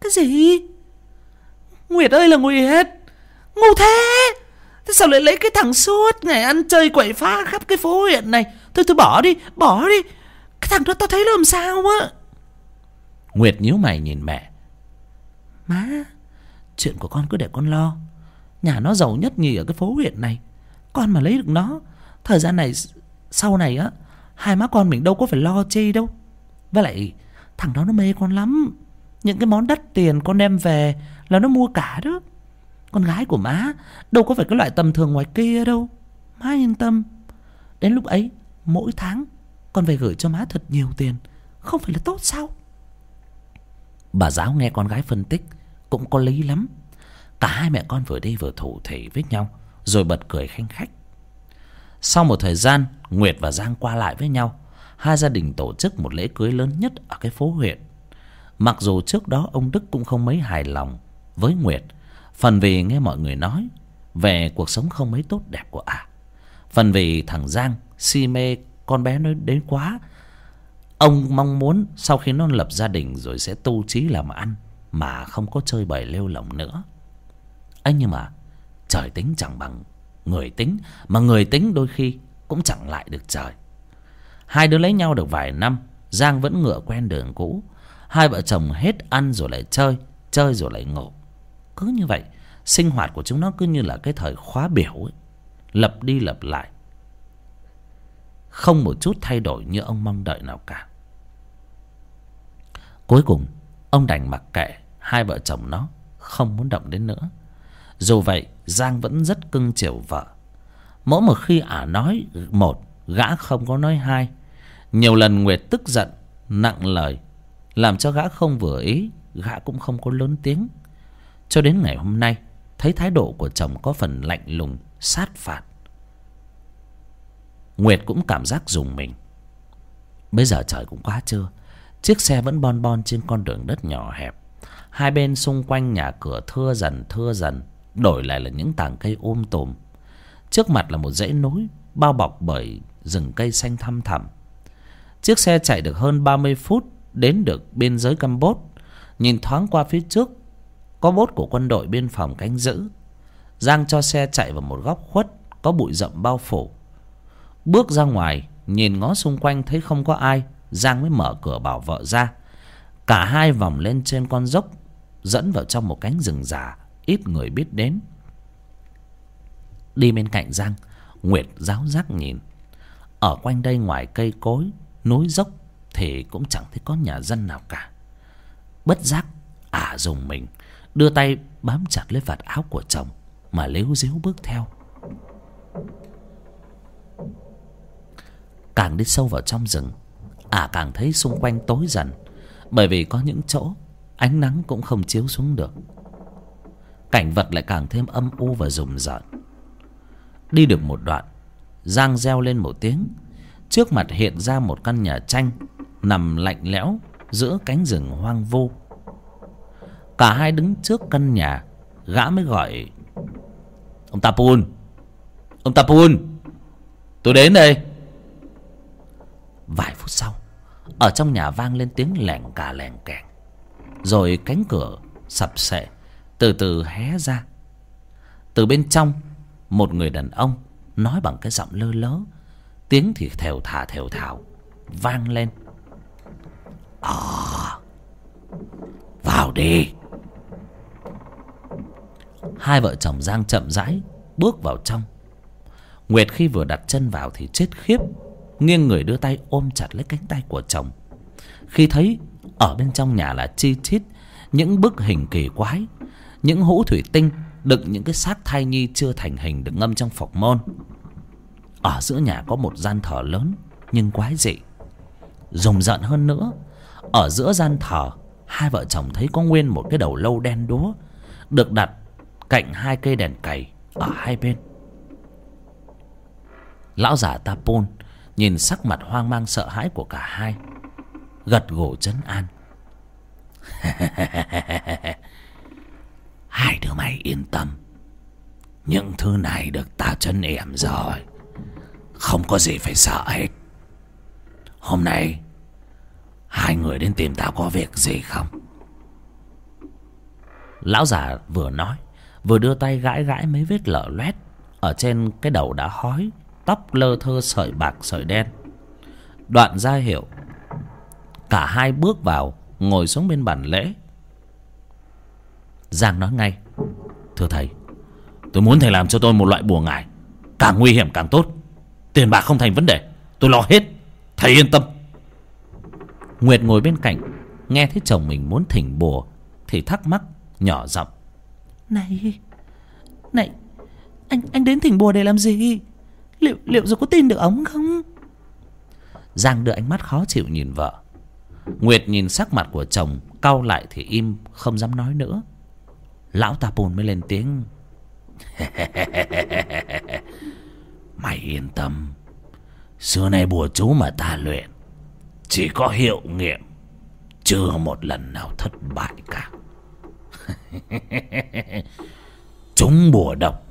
Cái gì? Nguyệt ơi là nguyệt! Ngu thế. Thế sao lại lấy cái thằng suốt ngày ăn chơi quậy phá khắp cái phố huyện này? Thôi thôi bỏ đi bỏ đi. Cái thằng đó tao thấy làm sao á? Nguyệt nhíu mày nhìn mẹ. Má chuyện của con cứ để con lo. Nhà nó giàu nhất nhì ở cái phố huyện này. Con mà lấy được nó thời gian này sau này á hai má con mình đâu có phải lo chi đâu. Với lại thằng đó nó mê con lắm. Những cái món đắt tiền con đem về là nó mua cả đó con gái của má, đâu có phải cái loại tầm thường ngoài kia đâu. Má yên tâm. Đến lúc ấy, mỗi tháng, con phải gửi cho má thật nhiều tiền. Không phải là tốt sao? Bà giáo nghe con gái phân tích, cũng có lý lắm. Cả hai mẹ con vừa đi vừa thủ thể với nhau, rồi bật cười khanh khách. Sau một thời gian, nguyệt và giang qua lại với nhau, hai gia đình tổ chức một lễ cưới lớn nhất ở cái phố huyện. Mặc dù trước đó ông đức cũng không mấy hài lòng với nguyệt phần vì nghe mọi người nói, về cuộc sống không mấy tốt đẹp của ả phần vì thằng giang si mê con bé nó đến quá. Ông mong muốn sau khi nó lập gia đình rồi sẽ tu trí làm ăn mà không có chơi bời lêu lỏng nữa. Ấy nhưng mà, trời tính chẳng bằng người tính, mà người tính đôi khi cũng chẳng lại được trời. Hai đứa lấy nhau được vài năm, giang vẫn ngựa quen đường cũ. Hai vợ chồng hết ăn rồi lại chơi chơi rồi lại ngủ cứ như vậy, sinh hoạt của chúng nó cứ như là cái thời khóa biểu ấy. Lập đi lập lại. Không một chút thay đổi như ông mong đợi nào cả. Cuối cùng, ông đành mặc kệ hai vợ chồng nó, không muốn động đến nữa. Dù vậy, giang vẫn rất cưng chiều vợ. Mỗi một khi ả nói một, gã không có nói hai. Nhiều lần nguyệt tức giận, nặng lời, làm cho gã không vừa ý, gã cũng không có lớn tiếng cho đến ngày hôm nay, thấy thái độ của chồng có phần lạnh lùng, sát phạt. Nguyệt cũng cảm giác dùng mình. Bây giờ trời cũng quá trưa, chiếc xe vẫn bon bon trên con đường đất nhỏ hẹp. Hai bên xung quanh nhà cửa thưa dần thưa dần, đổi lại là những tảng cây ôm tùm. Trước mặt là một dãy núi, bao bọc bởi rừng cây xanh thăm thẳm. Chiếc xe chạy được hơn ba mươi phút, đến được biên giới campuchia nhìn thoáng qua phía trước có bốt của quân đội biên phòng canh giữ. Giang cho xe chạy vào một góc khuất, có bụi rậm bao phủ. Bước ra ngoài, nhìn ngó xung quanh thấy không có ai, giang mới mở cửa bảo vợ ra. Cả hai vòng lên trên con dốc, dẫn vào trong một cánh rừng già, ít người biết đến. Đi bên cạnh giang, nguyệt giáo giác nhìn. Ở quanh đây ngoài cây cối, núi dốc thì cũng chẳng thấy có nhà dân nào cả. Bất giác ả à dùng mình đưa tay bám chặt lấy vạt áo của chồng mà líu díu bước theo. Càng đi sâu vào trong rừng, ả à càng thấy xung quanh tối dần, bởi vì có những chỗ ánh nắng cũng không chiếu xuống được. Cảnh vật lại càng thêm âm u và rùng rợn. Đi được một đoạn, giang reo lên một tiếng, trước mặt hiện ra một căn nhà tranh nằm lạnh lẽo giữa cánh rừng hoang vu cả hai đứng trước căn nhà, gã mới gọi, ông ta pun ông ta pun tôi đến đây. Vài phút sau, ở trong nhà vang lên tiếng lẻng cả lẻng kẻng rồi cánh cửa sập sệ, từ từ hé ra. Từ bên trong, một người đàn ông nói bằng cái giọng lơ lớ, tiếng thì thều thà thều thào, vang lên. À vào đi hai vợ chồng giang chậm rãi bước vào trong. Nguyệt khi vừa đặt chân vào thì chết khiếp, nghiêng người đưa tay ôm chặt lấy cánh tay của chồng. Khi thấy ở bên trong nhà là chi chít, những bức hình kỳ quái, những hũ thủy tinh đựng những cái xác thai nhi chưa thành hình được ngâm trong phọc môn. Ở giữa nhà có một gian thờ lớn nhưng quái dị, rùng rợn hơn nữa. Ở giữa gian thờ, hai vợ chồng thấy có nguyên một cái đầu lâu đen đúa, được đặt cạnh hai cây đèn cầy ở hai bên. Lão già ta pôn nhìn sắc mặt hoang mang sợ hãi của cả hai, gật gù chấn an. Hai đứa mày yên tâm, những thứ này được ta chân yểm rồi, không có gì phải sợ hết. Hôm nay, hai người đến tìm tao có việc gì không? Lão già vừa nói vừa đưa tay gãi gãi mấy vết lở loét ở trên cái đầu đã hói, tóc lơ thơ sợi bạc sợi đen. Đoạn ra hiệu, cả hai bước vào, ngồi xuống bên bàn lễ. Giang nói ngay, thưa thầy, tôi muốn thầy làm cho tôi một loại bùa ngải, càng nguy hiểm càng tốt. Tiền bạc không thành vấn đề, tôi lo hết, thầy yên tâm. Nguyệt ngồi bên cạnh, nghe thấy chồng mình muốn thỉnh bùa thì thắc mắc nhỏ giọng này này, anh anh đến thỉnh bùa để làm gì? Liệu liệu rồi có tin được ống không? Giang đưa ánh mắt khó chịu nhìn vợ. Nguyệt nhìn sắc mặt của chồng, cau lại thì im, không dám nói nữa. Lão ta bùn mới lên tiếng. Mày yên tâm. Xưa nay bùa chú mà ta luyện, chỉ có hiệu nghiệm, chưa một lần nào thất bại cả. chúng bùa độc.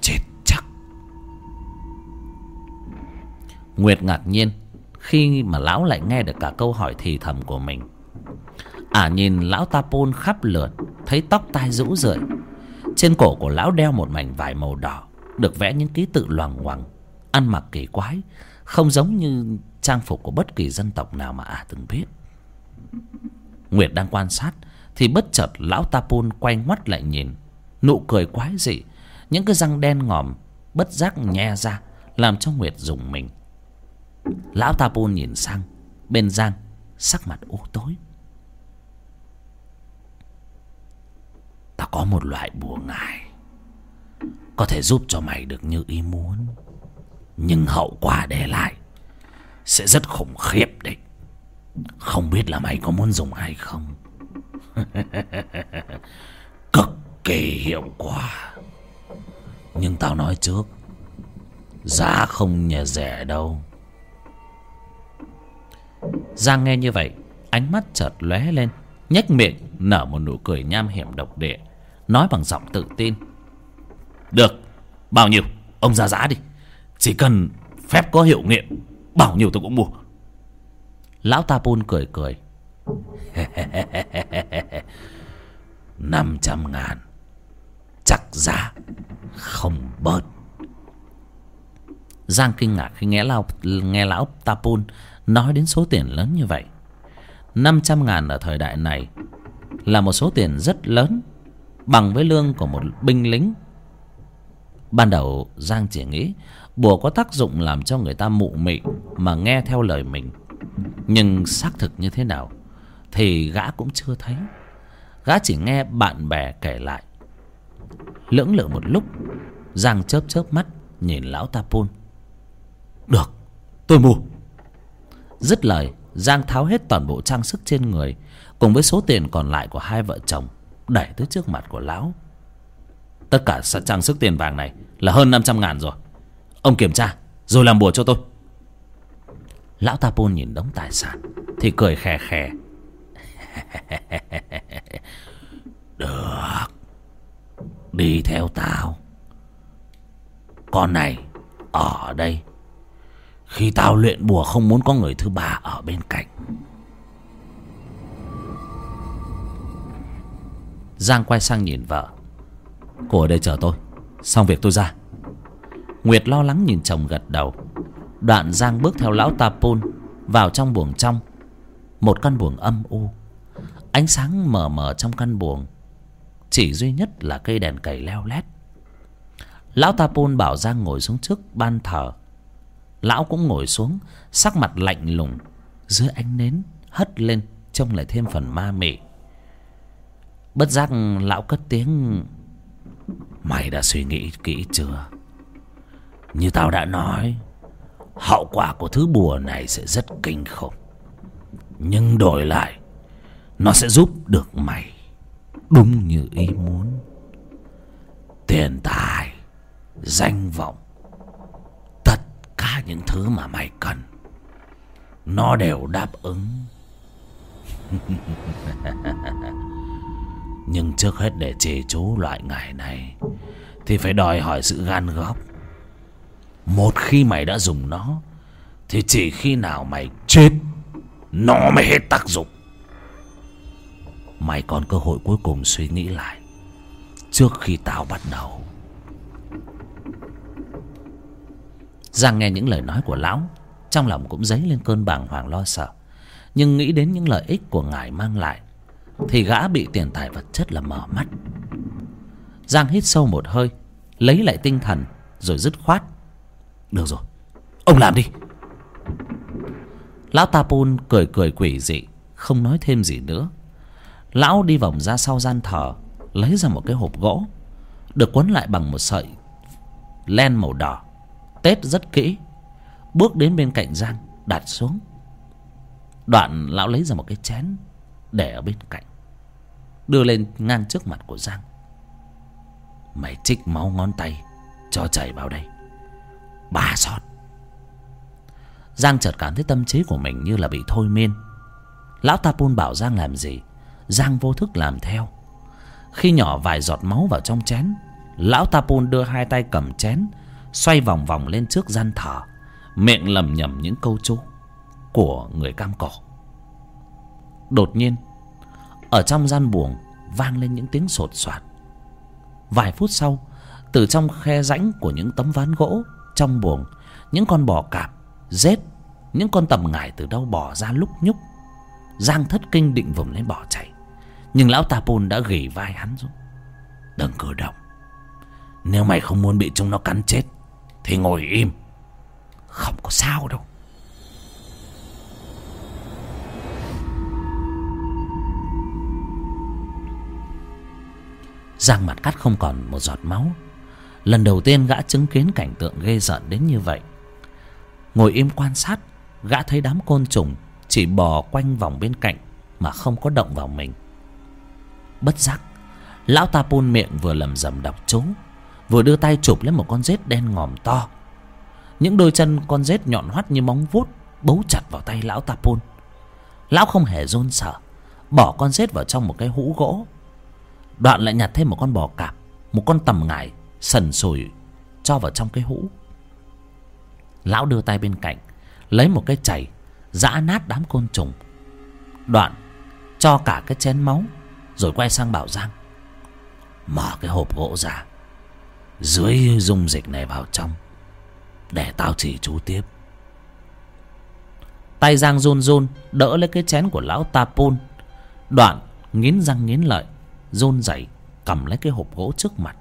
Chết chắc. Nguyệt ngạc nhiên. Khi mà lão lại nghe được cả câu hỏi thì thầm của mình. Ả à, nhìn lão ta pôn khắp lượt thấy tóc tai rũ rượi. Trên cổ của lão đeo một mảnh vải màu đỏ được vẽ những ký tự loằng ngoằng ăn mặc kỳ quái không giống như trang phục của bất kỳ dân tộc nào mà ả à từng biết. Nguyệt đang quan sát thì bất chợt lão ta pun quay ngoắt lại nhìn. Nụ cười quái dị, những cái răng đen ngòm, bất giác nhe ra, làm cho nguyệt dùng mình. Lão ta pun nhìn sang, bên giang, sắc mặt u tối. Ta có một loại bùa ngải, có thể giúp cho mày được như ý muốn, nhưng hậu quả để lại sẽ rất khủng khiếp đấy. Không biết là mày có muốn dùng hay không? cực kỳ hiệu quả. Nhưng tao nói trước giá không nhà rẻ đâu. Giang nghe như vậy, ánh mắt chợt lóe lên, nhếch miệng, nở một nụ cười nham hiểm độc địa, nói bằng giọng tự tin. Được, bao nhiêu? Ông ra giá đi. Chỉ cần phép có hiệu nghiệm, bao nhiêu tôi cũng mua. Lão ta pun cười cười năm trăm ngàn. Chắc giá không bớt. Giang kinh ngạc khi nghe lão nghe lão tapun nói đến số tiền lớn như vậy. Năm trăm ngàn ở thời đại này là một số tiền rất lớn, bằng với lương của một binh lính. Ban đầu, giang chỉ nghĩ bùa có tác dụng làm cho người ta mụ mị mà nghe theo lời mình. Nhưng xác thực như thế nào? Thì gã cũng chưa thấy. Gã chỉ nghe bạn bè kể lại. Lưỡng lự một lúc, giang chớp chớp mắt nhìn lão ta pun. Được, tôi mua. Dứt lời, giang tháo hết toàn bộ trang sức trên người, cùng với số tiền còn lại của hai vợ chồng, đẩy tới trước mặt của lão. Tất cả trang sức tiền vàng này là hơn năm trăm ngàn rồi. Ông kiểm tra, rồi làm bùa cho tôi. Lão ta pun nhìn đống tài sản, thì cười khè khè. được. Đi theo tao. Con này, ở đây. Khi tao luyện bùa không muốn có người thứ ba ở bên cạnh. Giang quay sang nhìn vợ. Cô ở đây chờ tôi. Xong việc tôi ra. Nguyệt lo lắng nhìn chồng gật đầu. Đoạn giang bước theo lão tapun vào trong buồng trong. Một căn buồng âm u ánh sáng mờ mờ trong căn buồng, chỉ duy nhất là cây đèn cầy leo lét. Lão ta pôn bảo giang ngồi xuống trước ban thờ. Lão cũng ngồi xuống, sắc mặt lạnh lùng, dưới ánh nến hất lên, trông lại thêm phần ma mị. Bất giác lão cất tiếng, mày đã suy nghĩ kỹ chưa? Như tao đã nói, hậu quả của thứ bùa này sẽ rất kinh khủng. Nhưng đổi lại nó sẽ giúp được mày. Đúng như ý muốn. Tiền tài, danh vọng, tất cả những thứ mà mày cần, nó đều đáp ứng. Nhưng trước hết để trì chú loại ngài này, thì phải đòi hỏi sự gan góc một khi mày đã dùng nó, thì chỉ khi nào mày chết, nó mới hết tác dụng mày còn cơ hội cuối cùng suy nghĩ lại trước khi tao bắt đầu. Giang nghe những lời nói của lão, trong lòng cũng dấy lên cơn bàng hoàng lo sợ. Nhưng nghĩ đến những lợi ích của ngài mang lại, thì gã bị tiền tài vật chất là mở mắt. Giang hít sâu một hơi, lấy lại tinh thần, rồi dứt khoát. Được rồi, ông làm đi. Lão tapun cười cười quỷ dị, không nói thêm gì nữa lão đi vòng ra sau gian thờ, lấy ra một cái hộp gỗ, được quấn lại bằng một sợi len màu đỏ. Tết rất kỹ. Bước đến bên cạnh giang đặt xuống. Đoạn lão lấy ra một cái chén để ở bên cạnh, đưa lên ngang trước mặt của giang mày trích máu ngón tay, cho chảy vào đây. Ba giọt giang chợt cảm thấy tâm trí của mình như là bị thôi miên. Lão ta pun bảo giang làm gì? Giang vô thức làm theo. Khi nhỏ vài giọt máu vào trong chén, lão tapun đưa hai tay cầm chén, xoay vòng vòng lên trước gian thờ, miệng lẩm nhẩm những câu chú của người cam cỏ. đột nhiên, ở trong gian buồng vang lên những tiếng sột soạt. Vài phút sau, từ trong khe rãnh của những tấm ván gỗ trong buồng, những con bò cạp rết những con tầm ngải từ đâu bò ra lúc nhúc, giang thất kinh định vùng lên bỏ chạy nhưng lão ta pôn đã gỉ vai hắn xuống. Đừng cử động. Nếu mày không muốn bị chúng nó cắn chết, thì ngồi im. Không có sao đâu. Giang mặt cắt không còn một giọt máu. Lần đầu tiên gã chứng kiến cảnh tượng ghê rợn đến như vậy. Ngồi im quan sát, gã thấy đám côn trùng chỉ bò quanh vòng bên cạnh mà không có động vào mình bất giác. Lão ta pôn miệng vừa lầm rầm đọc chú, vừa đưa tay chụp lấy một con rết đen ngòm to. Những đôi chân con rết nhọn hoắt như móng vuốt bấu chặt vào tay lão ta pôn lão không hề run sợ, bỏ con rết vào trong một cái hũ gỗ. Đoạn lại nhặt thêm một con bò cạp, một con tầm ngải sần sùi cho vào trong cái hũ. Lão đưa tay bên cạnh, lấy một cái chày, giã nát đám côn trùng. Đoạn cho cả cái chén máu rồi quay sang bảo giang. Mở cái hộp gỗ ra. Dưới dung dịch này vào trong. Để tao chỉ chú tiếp. Tay giang run run, đỡ lấy cái chén của lão ta pun. Đoạn nghiến răng nghiến lợi, run rẩy cầm lấy cái hộp gỗ trước mặt.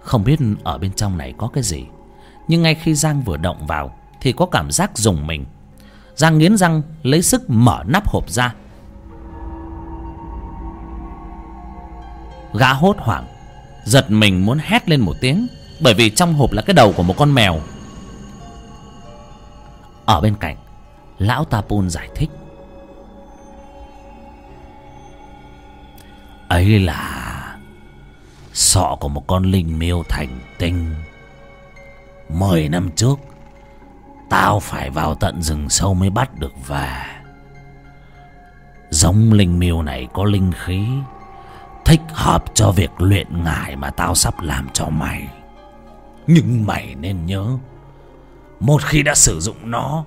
Không biết ở bên trong này có cái gì, nhưng ngay khi giang vừa động vào thì có cảm giác dùng mình. Giang nghiến răng lấy sức mở nắp hộp ra gã hốt hoảng, giật mình muốn hét lên một tiếng, bởi vì trong hộp là cái đầu của một con mèo. Ở bên cạnh, lão tapun giải thích. Ấy là sọ của một con linh miêu thành tinh. Mười năm trước, tao phải vào tận rừng sâu mới bắt được về. Giống linh miêu này có linh khí thích hợp cho việc luyện ngải mà tao sắp làm cho mày. Nhưng mày nên nhớ, một khi đã sử dụng nó,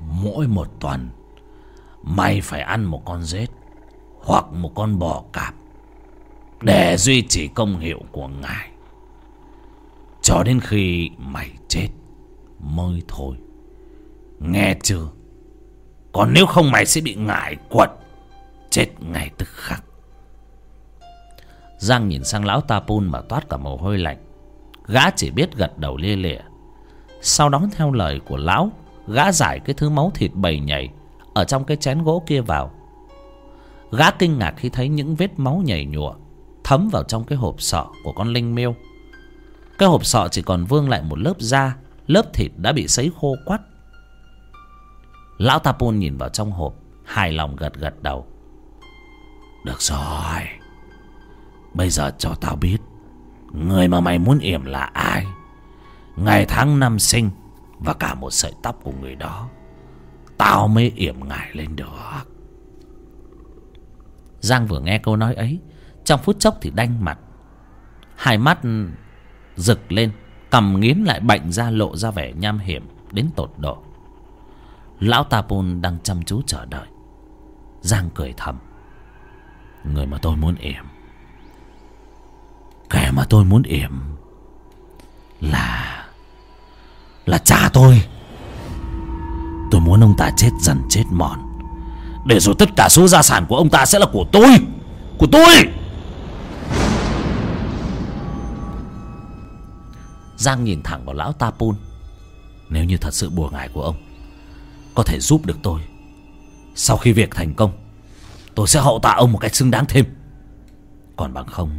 mỗi một tuần, mày phải ăn một con rết hoặc một con bò cạp để duy trì công hiệu của ngài cho đến khi mày chết mới thôi. Nghe chưa? Còn nếu không mày sẽ bị ngải quật, chết ngay tức khắc giang nhìn sang lão ta pun mà toát cả mồ hôi lạnh. Gã chỉ biết gật đầu lia lịa. Sau đó theo lời của lão, gã giải cái thứ máu thịt bầy nhảy ở trong cái chén gỗ kia vào. Gã kinh ngạc khi thấy những vết máu nhảy nhụa thấm vào trong cái hộp sọ của con linh miêu. Cái hộp sọ chỉ còn vương lại một lớp da, lớp thịt đã bị sấy khô quắt. Lão tapun nhìn vào trong hộp, hài lòng gật gật đầu. Được rồi bây giờ cho tao biết, người mà mày muốn yểm là ai? Ngày tháng năm sinh và cả một sợi tóc của người đó, tao mới yểm ngài lên được. Giang vừa nghe câu nói ấy, trong phút chốc thì đanh mặt. Hai mắt rực lên, cầm nghiến lại bệnh ra lộ ra vẻ nham hiểm đến tột độ. Lão tapun đang chăm chú chờ đợi. Giang cười thầm, người mà tôi muốn yểm kẻ mà tôi muốn yểm là là cha tôi. Tôi muốn ông ta chết dần chết mòn. Để rồi tất cả số gia sản của ông ta sẽ là của tôi của tôi. Giang nhìn thẳng vào lão tapun. Nếu như thật sự bùa ngải của ông có thể giúp được tôi sau khi việc thành công tôi sẽ hậu tạ ông một cách xứng đáng thêm. Còn bằng không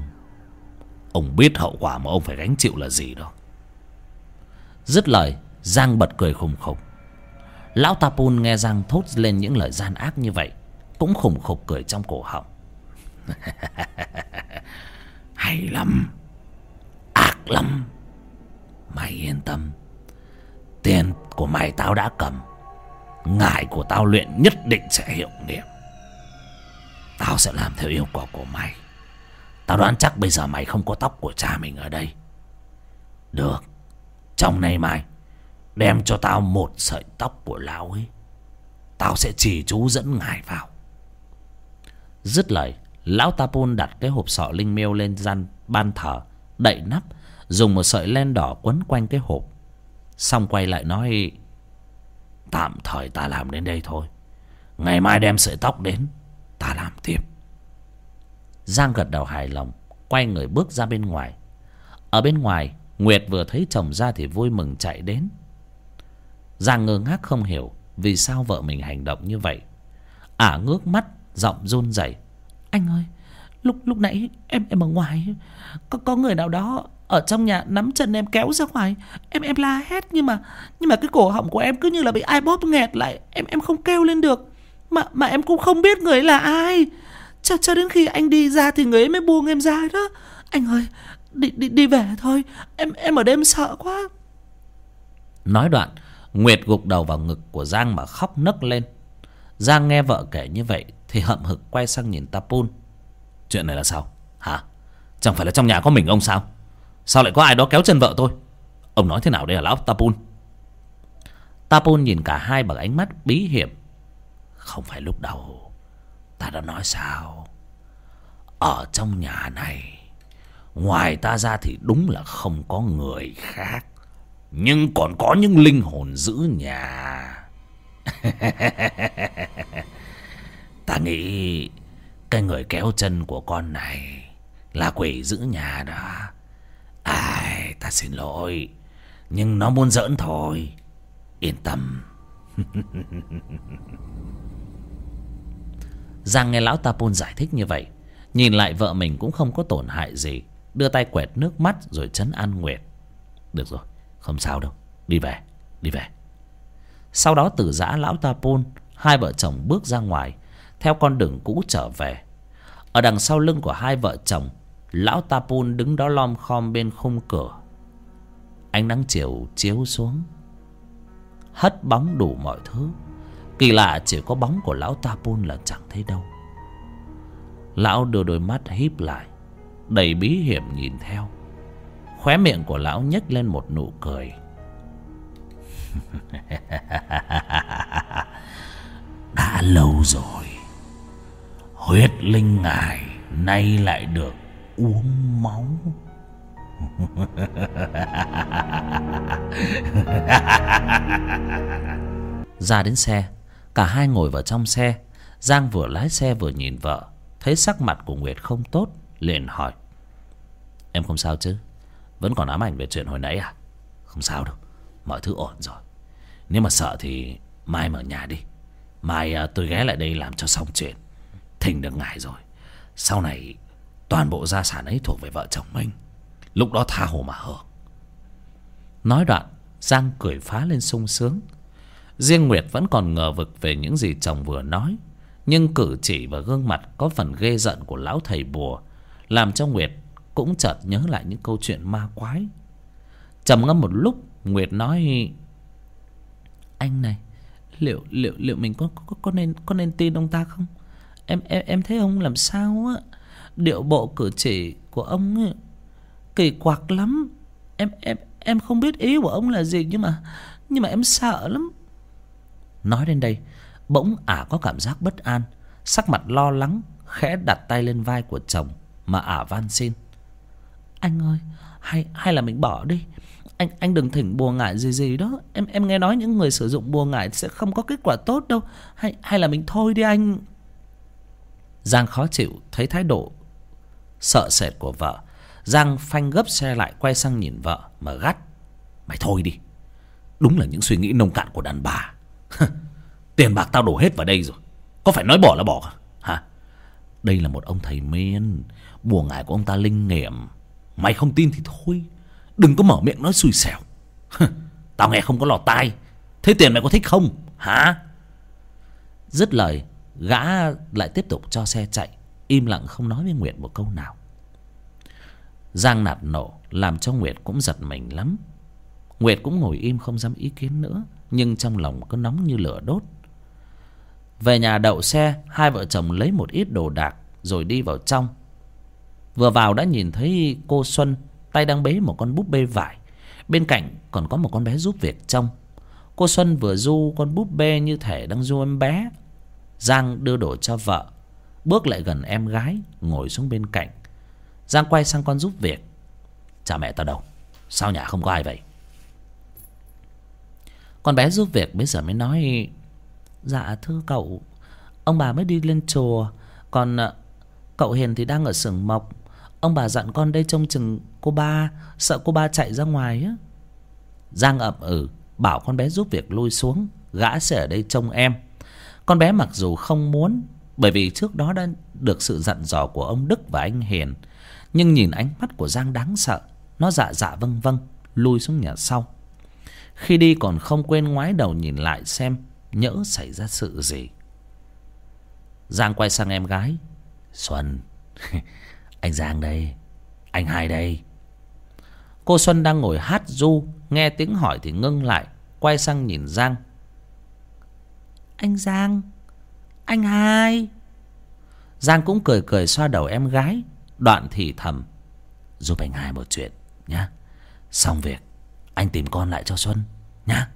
ông biết hậu quả mà ông phải gánh chịu là gì đó. Dứt lời, giang bật cười khùng khục. Lão tapun nghe giang thốt lên những lời gian ác như vậy, cũng khùng khục cười trong cổ họng. Hay lắm, ác lắm. Mày yên tâm, tiền của mày tao đã cầm, ngải của tao luyện nhất định sẽ hiệu nghiệm. Tao sẽ làm theo yêu cầu của mày tao đoán chắc bây giờ mày không có tóc của cha mình ở đây. Được, trong nay mai, đem cho tao một sợi tóc của lão ấy. Tao sẽ chỉ chú dẫn ngài vào. Dứt lời, lão Tapun đặt cái hộp sọ linh miêu lên gian ban thờ, đậy nắp, dùng một sợi len đỏ quấn quanh cái hộp. Xong quay lại nói, tạm thời ta làm đến đây thôi. Ngày mai đem sợi tóc đến, ta làm tiếp giang gật đầu hài lòng, quay người bước ra bên ngoài. Ở bên ngoài, nguyệt vừa thấy chồng ra thì vui mừng chạy đến. Giang ngơ ngác không hiểu vì sao vợ mình hành động như vậy. Ả ngước mắt, giọng run rẩy. Anh ơi, lúc lúc nãy em em ở ngoài, có có người nào đó ở trong nhà nắm chân em kéo ra ngoài. Em em la hét nhưng mà nhưng mà cái cổ họng của em cứ như là bị ai bóp nghẹt lại. Em em không kêu lên được. Mà mà em cũng không biết người ấy là ai cho cho đến khi anh đi ra thì người ấy mới buông em ra đó. Anh ơi, đi đi đi về thôi. Em em ở đêm sợ quá. Nói đoạn, nguyệt gục đầu vào ngực của giang mà khóc nấc lên. Giang nghe vợ kể như vậy thì hậm hực quay sang nhìn tapun. Chuyện này là sao? Hả? Chẳng phải là trong nhà có mình ông sao? Sao lại có ai đó kéo chân vợ tôi? Ông nói thế nào đây là lão tapun? Tapun nhìn cả hai bằng ánh mắt bí hiểm. Không phải lúc đầu. Ta đã nói sao? Ở trong nhà này, Ngoài ta ra thì đúng là không có người khác. Nhưng còn có những linh hồn giữ nhà. Ta nghĩ Cái người kéo chân của con này Là quỷ giữ nhà đó. Ai, ta xin lỗi, Nhưng nó muốn giỡn thôi. Yên tâm. Giang nghe lão Tapon giải thích như vậy, Nhìn lại vợ mình cũng không có tổn hại gì, Đưa tay quẹt nước mắt rồi chấn an Nguyệt. Được rồi, không sao đâu, Đi về đi về. Sau đó từ giã lão Tapon Hai vợ chồng bước ra ngoài, Theo con đường cũ trở về. Ở đằng sau lưng của hai vợ chồng, Lão Tapon đứng đó lom khom bên khung cửa. Ánh nắng chiều chiếu xuống, Hất bóng đủ mọi thứ. Kỳ lạ chỉ có bóng của lão ta pun là chẳng thấy đâu. Lão đưa đôi mắt híp lại, Đầy bí hiểm nhìn theo. Khóe miệng của lão nhếch lên một nụ cười. Đã lâu rồi, Huyết linh ngài Nay lại được uống máu. Ra đến xe Cả hai ngồi vào trong xe. Giang vừa lái xe vừa nhìn vợ. Thấy sắc mặt của Nguyệt không tốt Liền hỏi. Em không sao chứ? Vẫn còn ám ảnh về chuyện hồi nãy à? Không sao đâu. Mọi thứ ổn rồi. Nếu mà sợ thì mai mở nhà đi. Mai à, tôi ghé lại đây làm cho xong chuyện. Thình được ngại rồi. Sau này toàn bộ gia sản ấy thuộc về vợ chồng mình. Lúc đó tha hồ mà hưởng Nói đoạn Giang cười phá lên sung sướng. Riêng Nguyệt vẫn còn ngờ vực về những gì chồng vừa nói. Nhưng cử chỉ và gương mặt có phần ghê giận của lão thầy bùa Làm cho Nguyệt cũng chợt nhớ lại những câu chuyện ma quái. Trầm ngâm một lúc Nguyệt nói Anh này Liệu liệu liệu mình có có, có nên có nên tin ông ta không? Em em em thấy ông làm sao á? Điệu bộ cử chỉ của ông ấy, Kỳ quặc lắm. Em em em không biết ý của ông là gì Nhưng mà Nhưng mà em sợ lắm. Nói đến đây, Bỗng ả có cảm giác bất an. Sắc mặt lo lắng, Khẽ đặt tay lên vai của chồng Mà ả van xin. Anh ơi, Hay hay là mình bỏ đi. Anh anh đừng thỉnh bùa ngải gì gì đó. Em em nghe nói những người sử dụng bùa ngải sẽ không có kết quả tốt đâu. Hay hay là mình thôi đi anh. Giang khó chịu thấy thái độ sợ sệt của vợ. Giang phanh gấp xe lại quay sang nhìn vợ mà gắt. Mày thôi đi. Đúng là những suy nghĩ nông cạn của đàn bà. tiền bạc tao đổ hết vào đây rồi. Có phải nói bỏ là bỏ hả? Đây là một ông thầy men bùa ngải của ông ta linh nghiệm. Mày không tin thì thôi. Đừng có mở miệng nói xui xẻo. Tao nghe không có lọt tai. Thế tiền mày có thích không? Hả? Dứt lời, gã lại tiếp tục cho xe chạy, im lặng không nói với nguyệt một câu nào. Giang nạt nổ, làm cho nguyệt cũng giật mình lắm. Nguyệt cũng ngồi im không dám ý kiến nữa nhưng trong lòng cứ nóng như lửa đốt. Về nhà đậu xe, hai vợ chồng lấy một ít đồ đạc rồi đi vào trong. Vừa vào đã nhìn thấy cô xuân tay đang bế một con búp bê vải. Bên cạnh còn có một con bé giúp việc trong. Cô xuân vừa du con búp bê như thể đang du em bé. Giang đưa đồ cho vợ, bước lại gần em gái, ngồi xuống bên cạnh. Giang quay sang con giúp việc. Cha mẹ tao đâu, sao nhà không có ai vậy? Con bé giúp việc bây giờ mới nói dạ thưa cậu, ông bà mới đi lên chùa, còn ờ, cậu hiền thì đang ở xưởng mộc. Ông bà dặn con đây trông chừng cô ba, sợ cô ba chạy ra ngoài á. Giang ậm ừ bảo con bé giúp việc lui xuống, gã sẽ ở đây trông em. Con bé mặc dù không muốn, bởi vì trước đó đã được sự dặn dò của ông đức và anh hiền, nhưng nhìn ánh mắt của giang đáng sợ, nó dạ dạ vâng vâng lui xuống nhà sau khi đi còn không quên ngoái đầu nhìn lại xem nhỡ xảy ra sự gì. Giang quay sang em gái. Xuân, anh giang đây, anh hai đây. Cô xuân đang ngồi hát du nghe tiếng hỏi thì ngưng lại, quay sang nhìn giang. Anh Giang, Anh hai. Giang cũng cười cười xoa đầu em gái, đoạn thì thầm, giúp anh hai một chuyện nhé xong việc anh tìm con lại cho xuân nhá.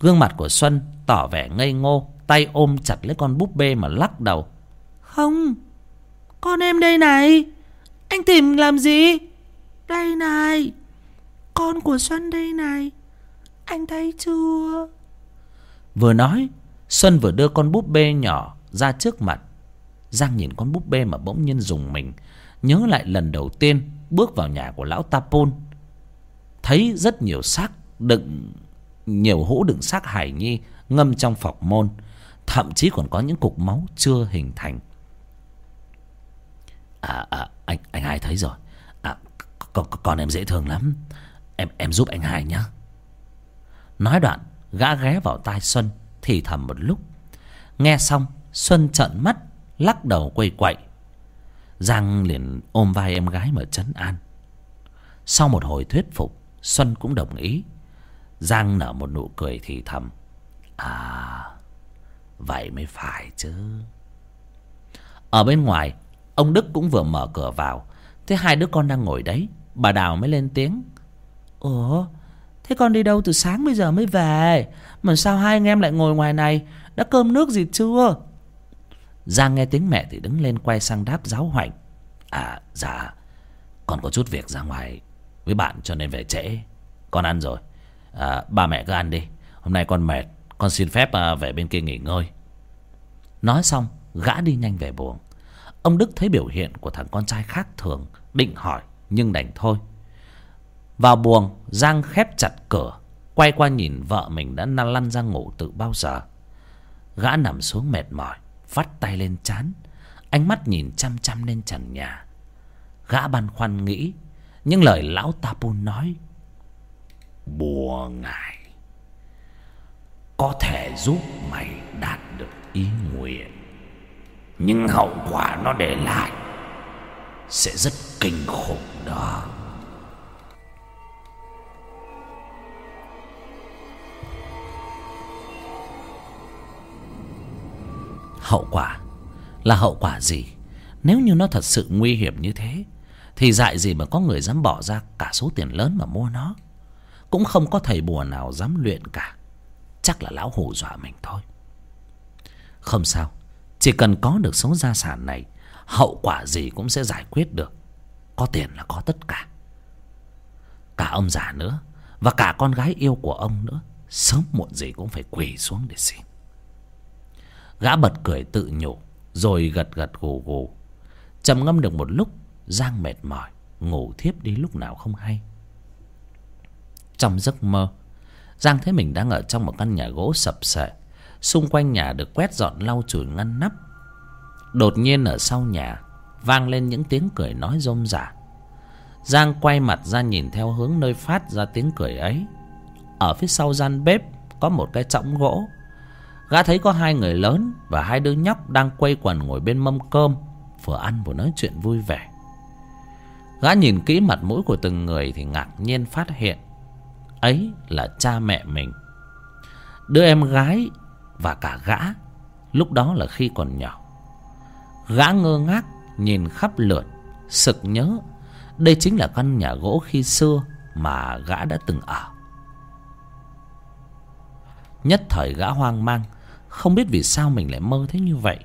Gương mặt của xuân tỏ vẻ ngây ngô tay ôm chặt lấy con búp bê mà lắc đầu. Không Con em đây này. Anh tìm làm gì? Đây này Con của Xuân đây này. Anh thấy chưa? Vừa nói xuân vừa đưa con búp bê nhỏ ra trước mặt. Giang nhìn con búp bê mà bỗng nhiên dùng mình nhớ lại lần đầu tiên bước vào nhà của lão tapon thấy rất nhiều xác đựng nhiều hũ đựng xác hải nhi ngâm trong phọc môn thậm chí còn có những cục máu chưa hình thành. À, à anh anh hai thấy rồi. À con, con em dễ thương lắm. Em em giúp anh hai nhá. Nói đoạn gã ghé vào tai xuân thì thầm một lúc. Nghe xong xuân trợn mắt lắc đầu quay quậy. Giang liền ôm vai em gái mà trấn an. Sau một hồi thuyết phục xuân cũng đồng ý. Giang nở một nụ cười thì thầm à vậy mới phải chứ. Ở bên ngoài, ông đức cũng vừa mở cửa vào, thấy hai đứa con đang ngồi đấy, bà đào mới lên tiếng, Ủa, Thế con đi đâu từ sáng bây giờ mới về? Mà sao hai anh em lại ngồi ngoài này? Đã cơm nước gì chưa? Giang nghe tiếng mẹ thì đứng lên quay sang đáp giáo hoành à dạ con có chút việc ra ngoài với bạn cho nên về trễ. Con ăn rồi. À, ba mẹ cứ ăn đi. Hôm nay con mệt. Con xin phép à, về bên kia nghỉ ngơi. Nói xong gã đi nhanh về buồng. Ông đức thấy biểu hiện của thằng con trai khác thường định hỏi nhưng đành thôi. Vào buồng giang khép chặt cửa quay qua nhìn vợ mình đã lăn ra ngủ từ bao giờ. Gã nằm xuống mệt mỏi vắt tay lên chán. Ánh mắt nhìn chăm chăm lên trần nhà. Gã băn khoăn nghĩ những lời lão tapun nói. Bùa ngài. Có thể giúp mày đạt được ý nguyện nhưng hậu quả nó để lại sẽ rất kinh khủng đó. Hậu quả là hậu quả gì? Nếu như nó thật sự nguy hiểm như thế thì dại gì mà có người dám bỏ ra cả số tiền lớn mà mua nó. Cũng không có thầy bùa nào dám luyện cả. Chắc là lão hù dọa mình thôi. Không sao. Chỉ cần có được số gia sản này, hậu quả gì cũng sẽ giải quyết được. Có tiền là có tất cả. Cả ông già nữa và cả con gái yêu của ông nữa, sớm muộn gì cũng phải quỳ xuống để xin. Gã bật cười tự nhủ, rồi gật gật gù gù. Trầm ngâm được một lúc giang mệt mỏi, ngủ thiếp đi lúc nào không hay. Trong giấc mơ, giang thấy mình đang ở trong một căn nhà gỗ sập sệ. Xung quanh nhà được quét dọn lau chùi ngăn nắp. Đột nhiên ở sau nhà, vang lên những tiếng cười nói rôm rả. Giang quay mặt ra nhìn theo hướng nơi phát ra tiếng cười ấy. Ở phía sau gian bếp có một cái chõng gỗ. Gã thấy có hai người lớn và hai đứa nhóc đang quây quần ngồi bên mâm cơm, vừa ăn vừa nói chuyện vui vẻ gã nhìn kỹ mặt mũi của từng người thì ngạc nhiên phát hiện ấy là cha mẹ mình. Đứa em gái và cả gã lúc đó là khi còn nhỏ. Gã ngơ ngác nhìn khắp lượt, sực nhớ đây chính là căn nhà gỗ khi xưa mà gã đã từng ở. Nhất thời gã hoang mang, không biết vì sao mình lại mơ thế như vậy.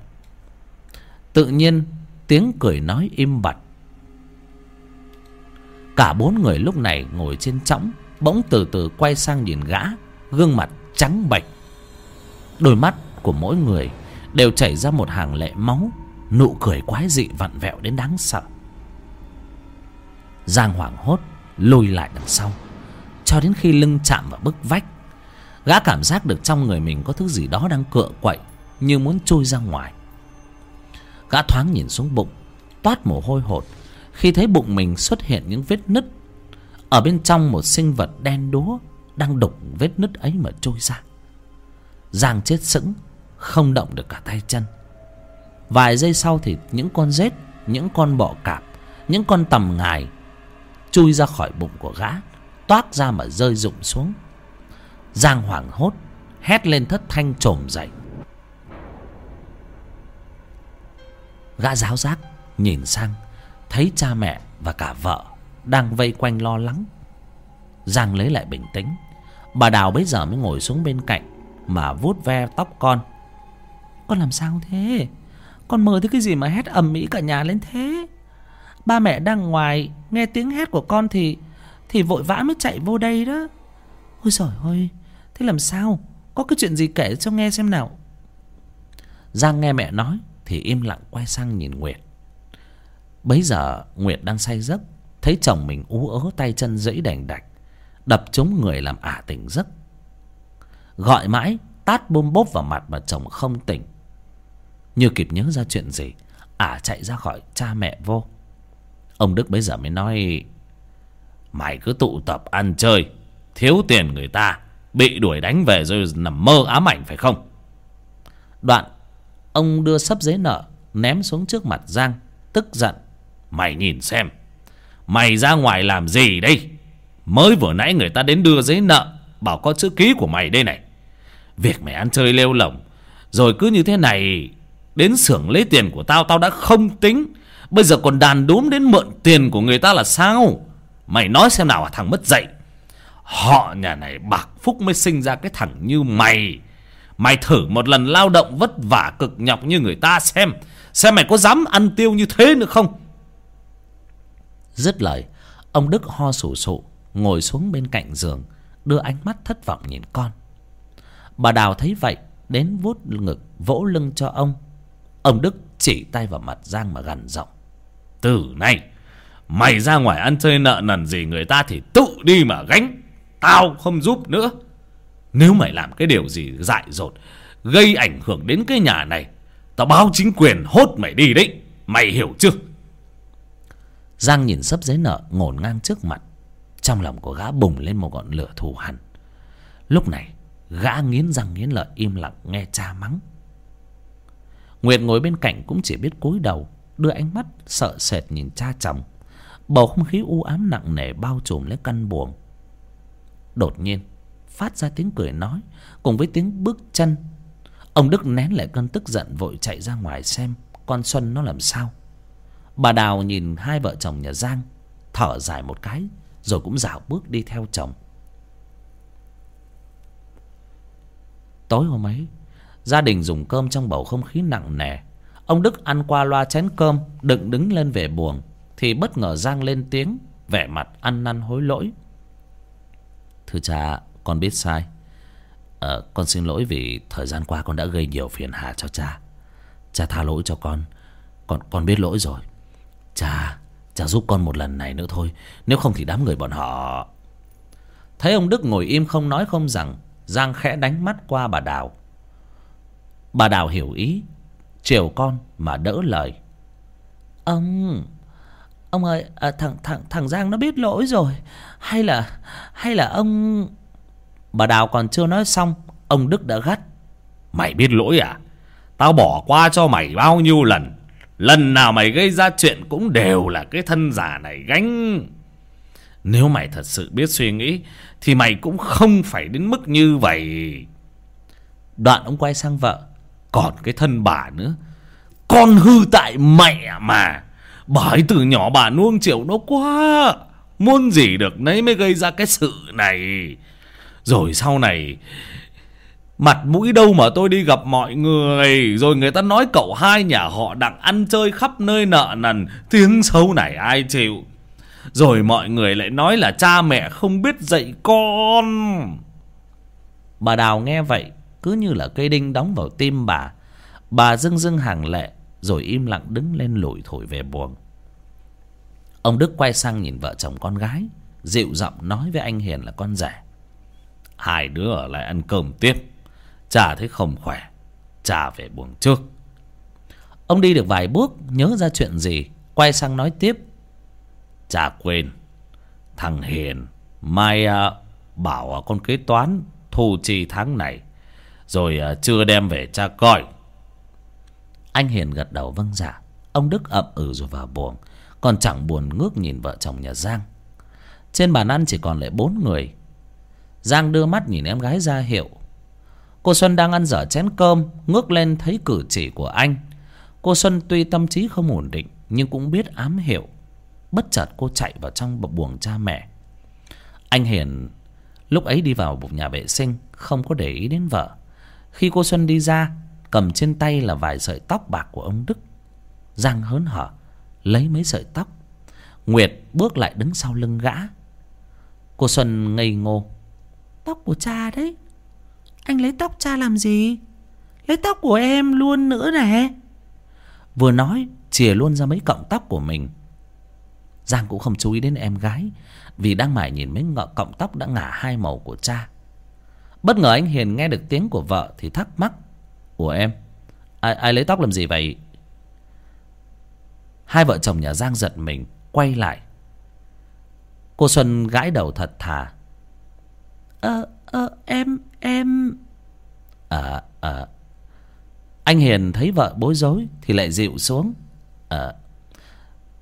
Tự nhiên tiếng cười nói im bặt cả bốn người lúc này ngồi trên trõng, bỗng từ từ quay sang nhìn gã, gương mặt trắng bệch. Đôi mắt của mỗi người đều chảy ra một hàng lệ máu, nụ cười quái dị vặn vẹo đến đáng sợ. Giang hoảng hốt lùi lại đằng sau, cho đến khi lưng chạm vào bức vách, gã cảm giác được trong người mình có thứ gì đó đang cựa quậy như muốn trôi ra ngoài. Gã thoáng nhìn xuống bụng, Toát mồ hôi hột khi thấy bụng mình xuất hiện những vết nứt, Ở bên trong một sinh vật đen đúa Đang đục vết nứt ấy mà trôi ra. Giang chết sững, Không động được cả tay chân. Vài giây sau thì những con rết, Những con bọ cạp, Những con tầm ngài Chui ra khỏi bụng của gã, Toát ra mà rơi rụng xuống. Giang hoảng hốt, Hét lên thất thanh trồm dậy. Gã giáo giác, Nhìn sang. Thấy cha mẹ và cả vợ Đang vây quanh lo lắng. Giang lấy lại bình tĩnh. Bà Đào bấy giờ mới ngồi xuống bên cạnh Mà vuốt ve tóc con. Con làm sao thế? Con mơ thấy cái gì mà hét ầm ĩ cả nhà lên thế? Ba mẹ đang ngoài Nghe tiếng hét của con thì Thì vội vã mới chạy vô đây đó. Ôi giời ơi, Thế làm sao? Có cái chuyện gì kể cho nghe xem nào. Giang nghe mẹ nói Thì im lặng quay sang nhìn Nguyệt. Bấy giờ Nguyệt đang say giấc, Thấy chồng mình ú ớ tay chân dẫy đành đạch, Đập trúng người làm ả tỉnh giấc. Gọi mãi, Tát bôm bốp vào mặt mà chồng không tỉnh. Như kịp nhớ ra chuyện gì, Ả chạy ra khỏi cha mẹ vô. Ông Đức bấy giờ mới nói, Mày cứ tụ tập ăn chơi, Thiếu tiền người ta, Bị đuổi đánh về rồi nằm mơ ám ảnh phải không? Đoạn, Ông đưa sấp giấy nợ Ném xuống trước mặt Giang, Tức giận. Mày nhìn xem. Mày ra ngoài làm gì đây? Mới vừa nãy người ta đến đưa giấy nợ, Bảo có chữ ký của mày đây này. Việc mày ăn chơi lêu lỏng. Rồi cứ như thế này, Đến xưởng lấy tiền của tao Tao đã không tính. Bây giờ còn đàn đúm đến mượn tiền của người ta là sao? Mày nói xem nào, thằng mất dạy. Họ nhà này bạc phúc mới sinh ra cái thằng như mày. Mày thử một lần lao động vất vả cực nhọc như người ta xem. Xem mày có dám ăn tiêu như thế nữa không? Dứt lời, Ông Đức ho sủ sụ, Ngồi xuống bên cạnh giường, Đưa ánh mắt thất vọng nhìn con. Bà Đào thấy vậy, Đến vuốt ngực vỗ lưng cho ông. Ông Đức chỉ tay vào mặt Giang mà gằn giọng. Từ nay, Mày ra ngoài ăn chơi nợ nần gì người ta Thì tự đi mà gánh. Tao không giúp nữa. Nếu mày làm cái điều gì dại dột, Gây ảnh hưởng đến cái nhà này, Tao báo chính quyền hốt mày đi đấy. Mày hiểu chưa? Giang nhìn sấp giấy nợ ngổn ngang trước mặt. Trong lòng của gã bùng lên một ngọn lửa thù hằn. Lúc này, Gã nghiến răng nghiến lợi im lặng nghe cha mắng. Nguyệt ngồi bên cạnh cũng chỉ biết cúi đầu, Đưa ánh mắt sợ sệt nhìn cha chồng. Bầu không khí u ám nặng nề bao trùm lấy căn buồng. Đột nhiên, Phát ra tiếng cười nói, Cùng với tiếng bước chân. Ông Đức nén lại cơn tức giận vội chạy ra ngoài xem Con Xuân nó làm sao. Bà Đào nhìn hai vợ chồng nhà Giang Thở dài một cái Rồi cũng dạo bước đi theo chồng. Tối hôm ấy Gia đình dùng cơm trong bầu không khí nặng nề. Ông Đức ăn qua loa chén cơm Đựng đứng lên về buồng Thì bất ngờ Giang lên tiếng Vẻ mặt ăn năn hối lỗi. Thưa cha Con biết sai. À, Con xin lỗi vì thời gian qua con đã gây nhiều phiền hà cho cha. Cha tha lỗi cho con. Con con biết lỗi rồi. Cha Cha giúp con một lần này nữa thôi Nếu không thì đám người bọn họ. Thấy ông Đức ngồi im không nói không rằng Giang khẽ đánh mắt qua bà Đào. Bà Đào hiểu ý Chiều con mà đỡ lời. Ông Ông ơi à, thằng thằng thằng Giang nó biết lỗi rồi Hay là Hay là ông Bà Đào còn chưa nói xong Ông Đức đã gắt. Mày biết lỗi à? Tao bỏ qua cho mày bao nhiêu lần Lần nào mày gây ra chuyện cũng đều là cái thân giả này gánh. Nếu mày thật sự biết suy nghĩ, Thì mày cũng không phải đến mức như vậy. Đoạn ông quay sang vợ, Còn cái thân bà nữa. Con hư tại mẹ mà. Bởi từ nhỏ bà nuông chiều nó quá. Muốn gì được nấy mới gây ra cái sự này. Rồi sau này Mặt mũi đâu mà tôi đi gặp mọi người? Rồi người ta nói cậu hai nhà họ đặng ăn chơi khắp nơi nợ nần. Tiếng xấu này ai chịu? Rồi mọi người lại nói là cha mẹ không biết dạy con. Bà Đào nghe vậy Cứ như là cây đinh đóng vào tim bà. Bà dưng dưng hàng lệ Rồi im lặng đứng lên lủi thổi về buồng. Ông Đức quay sang nhìn vợ chồng con gái Dịu giọng nói với anh Hiền là con rể. Hai đứa ở lại ăn cơm tiếp chả thấy không khỏe. Chả về buồng trước. Ông đi được vài bước nhớ ra chuyện gì quay sang nói tiếp. Chả quên thằng hiền mai à, bảo à, con kế toán thu chi tháng này rồi à, chưa đem về cha coi. Anh hiền gật đầu vâng dạ. Ông đức ậm ừ rồi vào buồng còn chẳng buồn ngước nhìn vợ chồng nhà giang. Trên bàn ăn chỉ còn lại bốn người. Giang đưa mắt nhìn em gái ra hiệu cô xuân đang ăn dở chén cơm, ngước lên thấy cử chỉ của anh. Cô xuân tuy tâm trí không ổn định, nhưng cũng biết ám hiệu. Bất chợt cô chạy vào trong buồng cha mẹ. Anh hiền, lúc ấy đi vào một nhà vệ sinh, không có để ý đến vợ. Khi cô xuân đi ra, cầm trên tay là vài sợi tóc bạc của ông đức. Giang hớn hở, lấy mấy sợi tóc. Nguyệt bước lại đứng sau lưng gã. Cô xuân ngây ngô. Tóc của cha đấy anh lấy tóc cha làm gì? Lấy tóc của em luôn nữa nè. Vừa nói chìa luôn ra mấy cọng tóc của mình. Giang cũng không chú ý đến em gái vì đang mải nhìn mấy ngọ cọng tóc đã ngả hai màu của cha. Bất ngờ anh hiền nghe được tiếng của vợ thì thắc mắc ủa em ai, ai lấy tóc làm gì vậy? Hai vợ chồng nhà giang giật mình quay lại. Cô xuân gãi đầu thật thà ờ ờ em em À, à. anh hiền thấy vợ bối rối thì lại dịu xuống. À,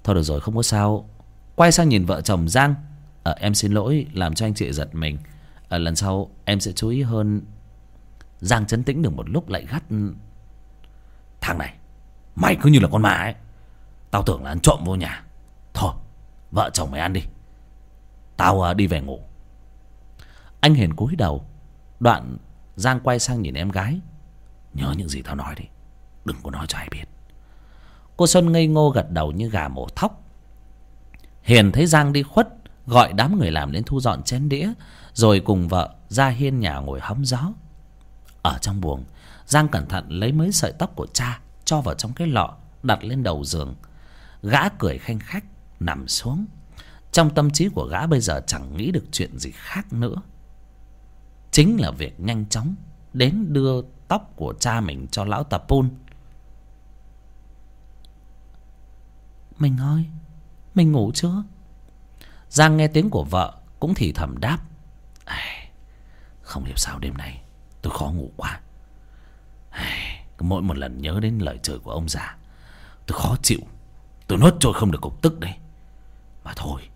thôi được rồi không có sao. Quay sang nhìn vợ chồng giang. À, em xin lỗi làm cho anh chị giật mình. À, lần sau em sẽ chú ý hơn. Giang chấn tĩnh được một lúc lại gắt. Thằng này mày cứ như là con ma ấy. Tao tưởng là ăn trộm vô nhà. Thôi vợ chồng mày ăn đi. Tao à, đi về ngủ. Anh hiền cúi đầu đoạn giang quay sang nhìn em gái. Nhớ những gì tao nói đi, đừng có nói cho ai biết. Cô xuân ngây ngô gật đầu như gà mổ thóc. Hiền thấy giang đi khuất, gọi đám người làm đến thu dọn chén đĩa, rồi cùng vợ ra hiên nhà ngồi hóng gió. Ở trong buồng, giang cẩn thận lấy mấy sợi tóc của cha cho vào trong cái lọ, đặt lên đầu giường. Gã cười khanh khách, nằm xuống. Trong tâm trí của gã bây giờ chẳng nghĩ được chuyện gì khác nữa chính là việc nhanh chóng đến đưa tóc của cha mình cho lão tà pun mình ơi, mình ngủ chưa? Giang nghe tiếng của vợ cũng thì thầm đáp. Không hiểu sao đêm nay tôi khó ngủ quá. Mỗi một lần nhớ đến lời trời của ông già, tôi khó chịu. Tôi nuốt trôi không được cục tức đấy. Mà thôi,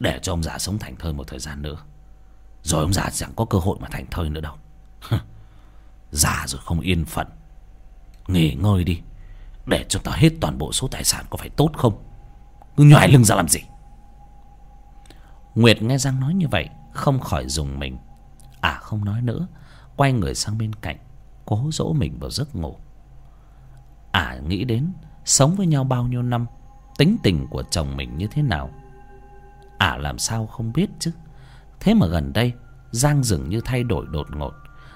để cho ông già sống thành thơi một thời gian nữa rồi ông già chẳng có cơ hội mà thành thơi nữa đâu. Già rồi không yên phận. Nghỉ ngơi đi, để cho ta hết toàn bộ số tài sản có phải tốt không? Cứ nhoài lưng ra làm gì? Nguyệt nghe giang nói như vậy, không khỏi dùng mình. À không nói nữa, quay người sang bên cạnh, cố dỗ mình vào giấc ngủ. À nghĩ đến sống với nhau bao nhiêu năm, tính tình của chồng mình như thế nào? À làm sao không biết chứ? Thế mà gần đây, giang dường như thay đổi đột ngột.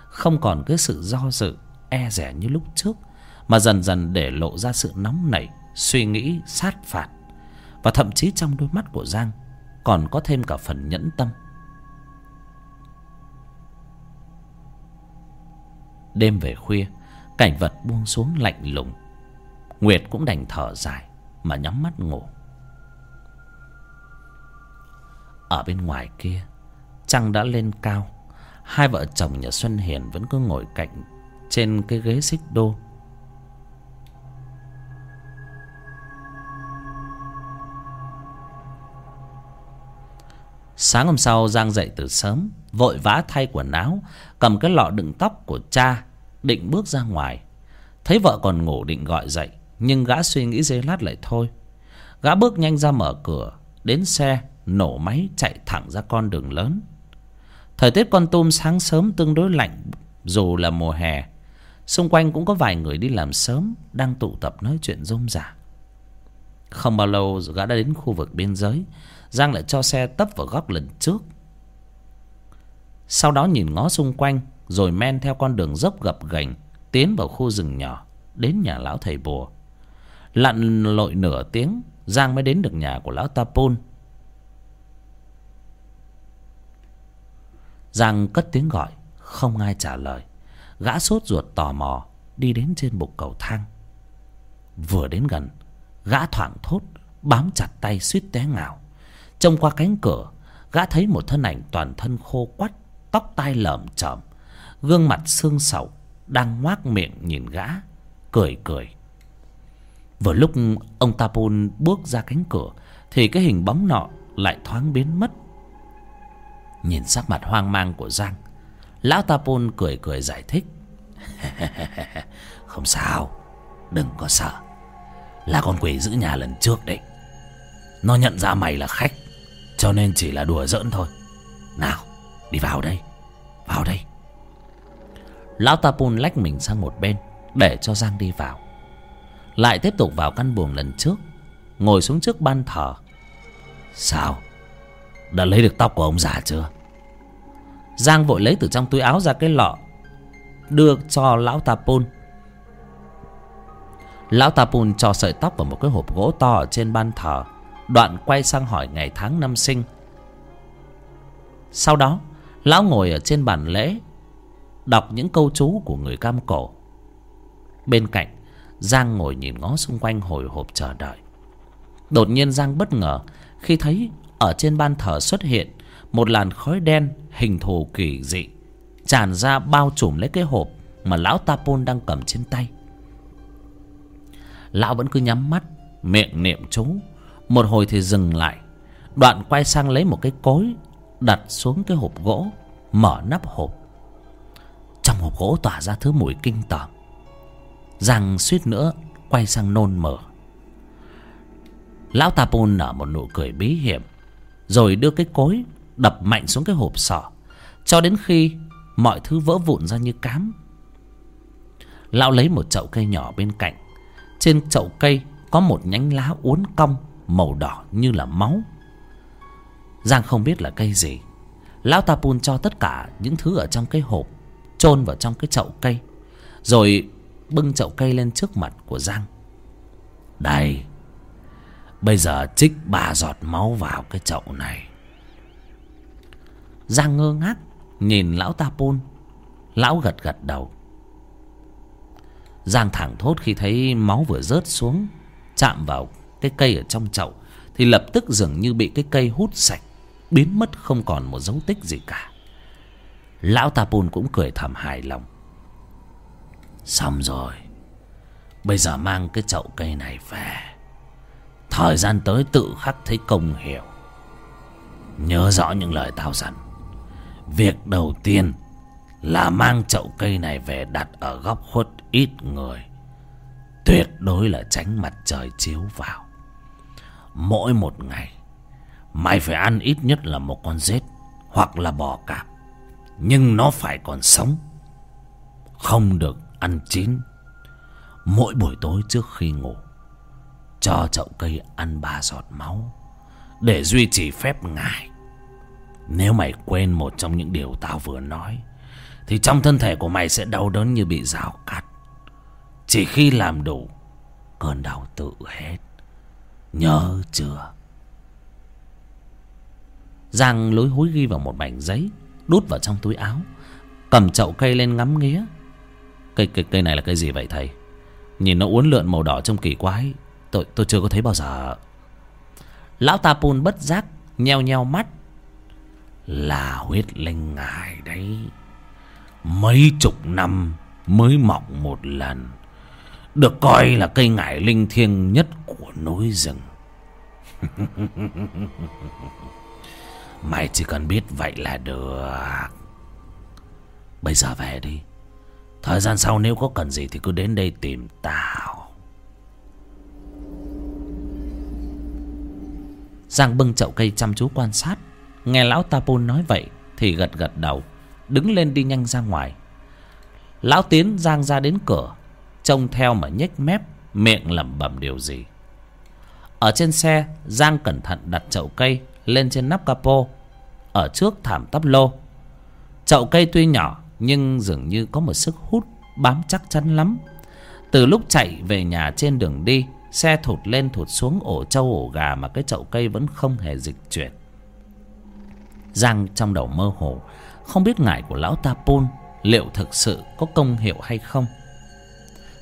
Không còn cái sự do dự e dè như lúc trước, mà dần dần để lộ ra sự nóng nảy, suy nghĩ, sát phạt. Và thậm chí trong đôi mắt của giang, còn có thêm cả phần nhẫn tâm. Đêm về khuya, cảnh vật buông xuống lạnh lùng. Nguyệt cũng đành thở dài, mà nhắm mắt ngủ. Ở bên ngoài kia trăng đã lên cao. Hai vợ chồng nhà xuân hiền vẫn cứ ngồi cạnh trên cái ghế xích đô. Sáng hôm sau, giang dậy từ sớm, vội vã thay quần áo, cầm cái lọ đựng tóc của cha, định bước ra ngoài. Thấy vợ còn ngủ định gọi dậy, nhưng gã suy nghĩ giây lát lại thôi. Gã bước nhanh ra mở cửa, đến xe, nổ máy chạy thẳng ra con đường lớn thời tiết con tum sáng sớm tương đối lạnh, dù là mùa hè. Xung quanh cũng có vài người đi làm sớm, đang tụ tập nói chuyện rôm rả. Không bao lâu, gã đã đến khu vực biên giới. Giang lại cho xe tấp vào góc lần trước. Sau đó nhìn ngó xung quanh, rồi men theo con đường dốc gập ghềnh, tiến vào khu rừng nhỏ, đến nhà lão thầy bùa. Lặn lội nửa tiếng, giang mới đến được nhà của lão tapon giang cất tiếng gọi, không ai trả lời. Gã sốt ruột tò mò, đi đến trên bục cầu thang. Vừa đến gần, gã thoảng thốt, bám chặt tay suýt té ngào. Trông qua cánh cửa, gã thấy một thân ảnh toàn thân khô quắt, tóc tai lởm chởm, gương mặt xương sầu đang ngoác miệng nhìn gã, cười cười. Vừa lúc ông tapon bước ra cánh cửa, thì cái hình bóng nọ lại thoáng biến mất nhìn sắc mặt hoang mang của giang. Lão Ta Pôn cười cười giải thích. Không sao, đừng có sợ. Là con quỷ giữ nhà lần trước đấy. Nó nhận ra mày là khách, cho nên chỉ là đùa giỡn thôi. Nào, đi vào đây vào đây. Lão Ta Pôn lách mình sang một bên, để cho giang đi vào. Lại tiếp tục vào căn buồng lần trước, ngồi xuống trước ban thờ. Sao? Đã lấy được tóc của ông già chưa? Giang vội lấy từ trong túi áo ra cái lọ, đưa cho lão tapun lão tapun cho sợi tóc vào một cái hộp gỗ to ở trên ban thờ, đoạn quay sang hỏi ngày tháng năm sinh. Sau đó, lão ngồi ở trên bàn lễ, đọc những câu chú của người cam cổ. Bên cạnh, giang ngồi nhìn ngó xung quanh hồi hộp chờ đợi. Đột nhiên giang bất ngờ khi thấy ở trên ban thờ xuất hiện một làn khói đen hình thù kỳ dị, tràn ra bao trùm lấy cái hộp mà lão tapon đang cầm trên tay. Lão vẫn cứ nhắm mắt, miệng niệm chú. Một hồi thì dừng lại, đoạn quay sang lấy một cái cối đặt xuống cái hộp gỗ, mở nắp hộp. Trong hộp gỗ tỏa ra thứ mùi kinh tởm. Rằng suýt nữa quay sang nôn mửa. Lão tapon nở một nụ cười bí hiểm rồi đưa cái cối đập mạnh xuống cái hộp sọ. Cho đến khi mọi thứ vỡ vụn ra như cám, lão lấy một chậu cây nhỏ bên cạnh. Trên chậu cây có một nhánh lá uốn cong màu đỏ như là máu. Giang không biết là cây gì. Lão ta pun cho tất cả những thứ ở trong cái hộp, chôn vào trong cái chậu cây, rồi bưng chậu cây lên trước mặt của giang. Đây bây giờ trích ba giọt máu vào cái chậu này. Giang ngơ ngác nhìn lão ta pôn lão gật gật đầu. Giang thẳng thốt khi thấy máu vừa rớt xuống, chạm vào cái cây ở trong chậu, thì lập tức dường như bị cái cây hút sạch, biến mất không còn một dấu tích gì cả. Lão ta pôn cũng cười thầm hài lòng. Xong rồi, bây giờ mang cái chậu cây này về thời gian tới tự khắc thấy công hiểu nhớ rõ những lời tao dặn. Việc đầu tiên là mang chậu cây này về đặt ở góc khuất ít người. Tuyệt đối là tránh mặt trời chiếu vào. Mỗi một ngày, mày phải ăn ít nhất là một con rết hoặc là bò cạp. Nhưng nó phải còn sống. Không được ăn chín mỗi buổi tối trước khi ngủ cho chậu cây ăn ba giọt máu, để duy trì phép ngài. Nếu mày quên một trong những điều tao vừa nói, thì trong thân thể của mày sẽ đau đớn như bị rào cắt. Chỉ khi làm đủ, cơn đau tự hết. Nhớ chưa? Giang lối hối ghi vào một mảnh giấy, đút vào trong túi áo, cầm chậu cây lên ngắm nghía. Cây cây cây này là cây gì vậy thầy? Nhìn nó uốn lượn màu đỏ trông kỳ quái tôi tôi chưa có thấy bao giờ. Lão ta pun bất giác, nheo nheo mắt. Là huyết linh ngài đấy. Mấy chục năm mới mọc một lần. Được coi là cây ngải linh thiêng nhất của núi rừng. Mày chỉ cần biết vậy là được. Bây giờ về đi. Thời gian sau nếu có cần gì thì cứ đến đây tìm tao. Giang bưng chậu cây chăm chú quan sát. Nghe lão tapon nói vậy thì gật gật đầu, đứng lên đi nhanh ra ngoài. Lão tiến giang ra đến cửa, trông theo mà nhếch mép, miệng lẩm bẩm điều gì. Ở trên xe, giang cẩn thận đặt chậu cây lên trên nắp capo, ở trước thảm tắp lô. Chậu cây tuy nhỏ nhưng dường như có một sức hút bám chắc chắn lắm. Từ lúc chạy về nhà trên đường đi xe thụt lên thụt xuống ổ trâu ổ gà mà cái chậu cây vẫn không hề dịch chuyển. Giang trong đầu mơ hồ, không biết ngải của lão ta pôn liệu thực sự có công hiệu hay không.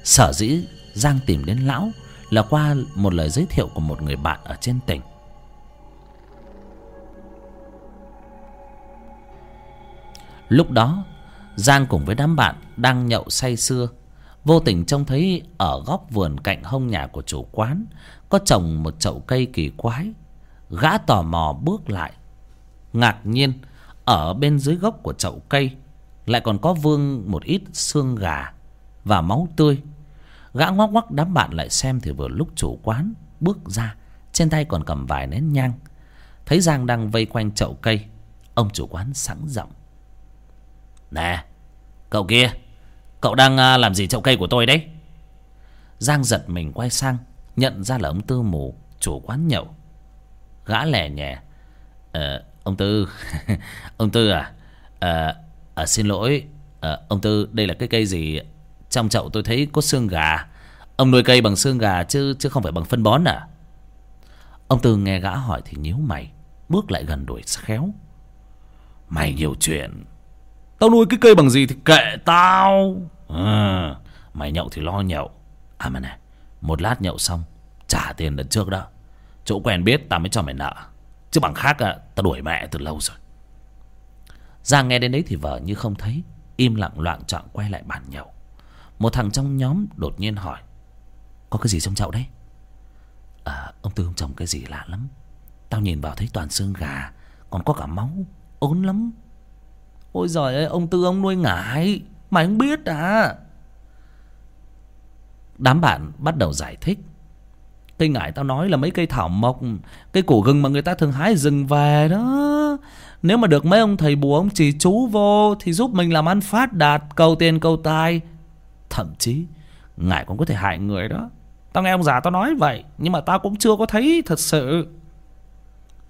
Sở dĩ Giang tìm đến lão Là qua một lời giới thiệu của một người bạn ở trên tỉnh. Lúc đó, Giang cùng với đám bạn đang nhậu say sưa. Vô tình trông thấy ở góc vườn cạnh hông nhà của chủ quán, Có trồng một chậu cây kỳ quái. Gã tò mò bước lại. Ngạc nhiên, Ở bên dưới gốc của chậu cây Lại còn có vương một ít xương gà Và máu tươi. Gã ngoắc ngoắc đám bạn lại xem Thì vừa lúc chủ quán bước ra, Trên tay còn cầm vài nén nhang. Thấy Giang đang vây quanh chậu cây, Ông chủ quán sẵn giọng. Nè, Cậu kia Cậu đang à, làm gì chậu cây của tôi đấy? Giang giật mình quay sang Nhận ra là ông Tư mù Chủ quán nhậu. Gã lẻ nhẹ Ờ ông Tư Ông Tư à Ờ à, xin lỗi à, Ông Tư đây là cái cây gì? Trong chậu tôi thấy có xương gà. Ông nuôi cây bằng xương gà chứ chứ không phải bằng phân bón à? Ông Tư nghe gã hỏi thì nhíu mày Bước lại gần đuổi khéo. Mày nhiều chuyện Tao nuôi cái cây bằng gì thì kệ tao. À, Mày nhậu thì lo nhậu. À mà này Một lát nhậu xong Trả tiền lần trước đó Chỗ quen biết tao mới cho mày nợ. Chứ bằng khác à, tao đuổi mẹ từ lâu rồi. Giang nghe đến đấy thì vợ như không thấy Im lặng loạn trọng quay lại bàn nhậu. Một thằng trong nhóm đột nhiên hỏi Có cái gì trong chậu đấy? À ông Tư ông trồng cái gì lạ lắm. Tao nhìn vào thấy toàn xương gà Còn có cả máu Ốn lắm. Ôi giời ơi, ông Tư, ông nuôi ngải Mày không biết à? Đám bạn bắt đầu giải thích. Cây ngải tao nói là mấy cây thảo mộc Cây củ gừng mà người ta thường hái rừng về đó. Nếu mà được mấy ông thầy bùa, ông chỉ chú vô Thì giúp mình làm ăn phát đạt, Cầu tiền, cầu tài. Thậm chí, Ngải cũng có thể hại người đó. Tao nghe ông già tao nói vậy, Nhưng mà tao cũng chưa có thấy thật sự.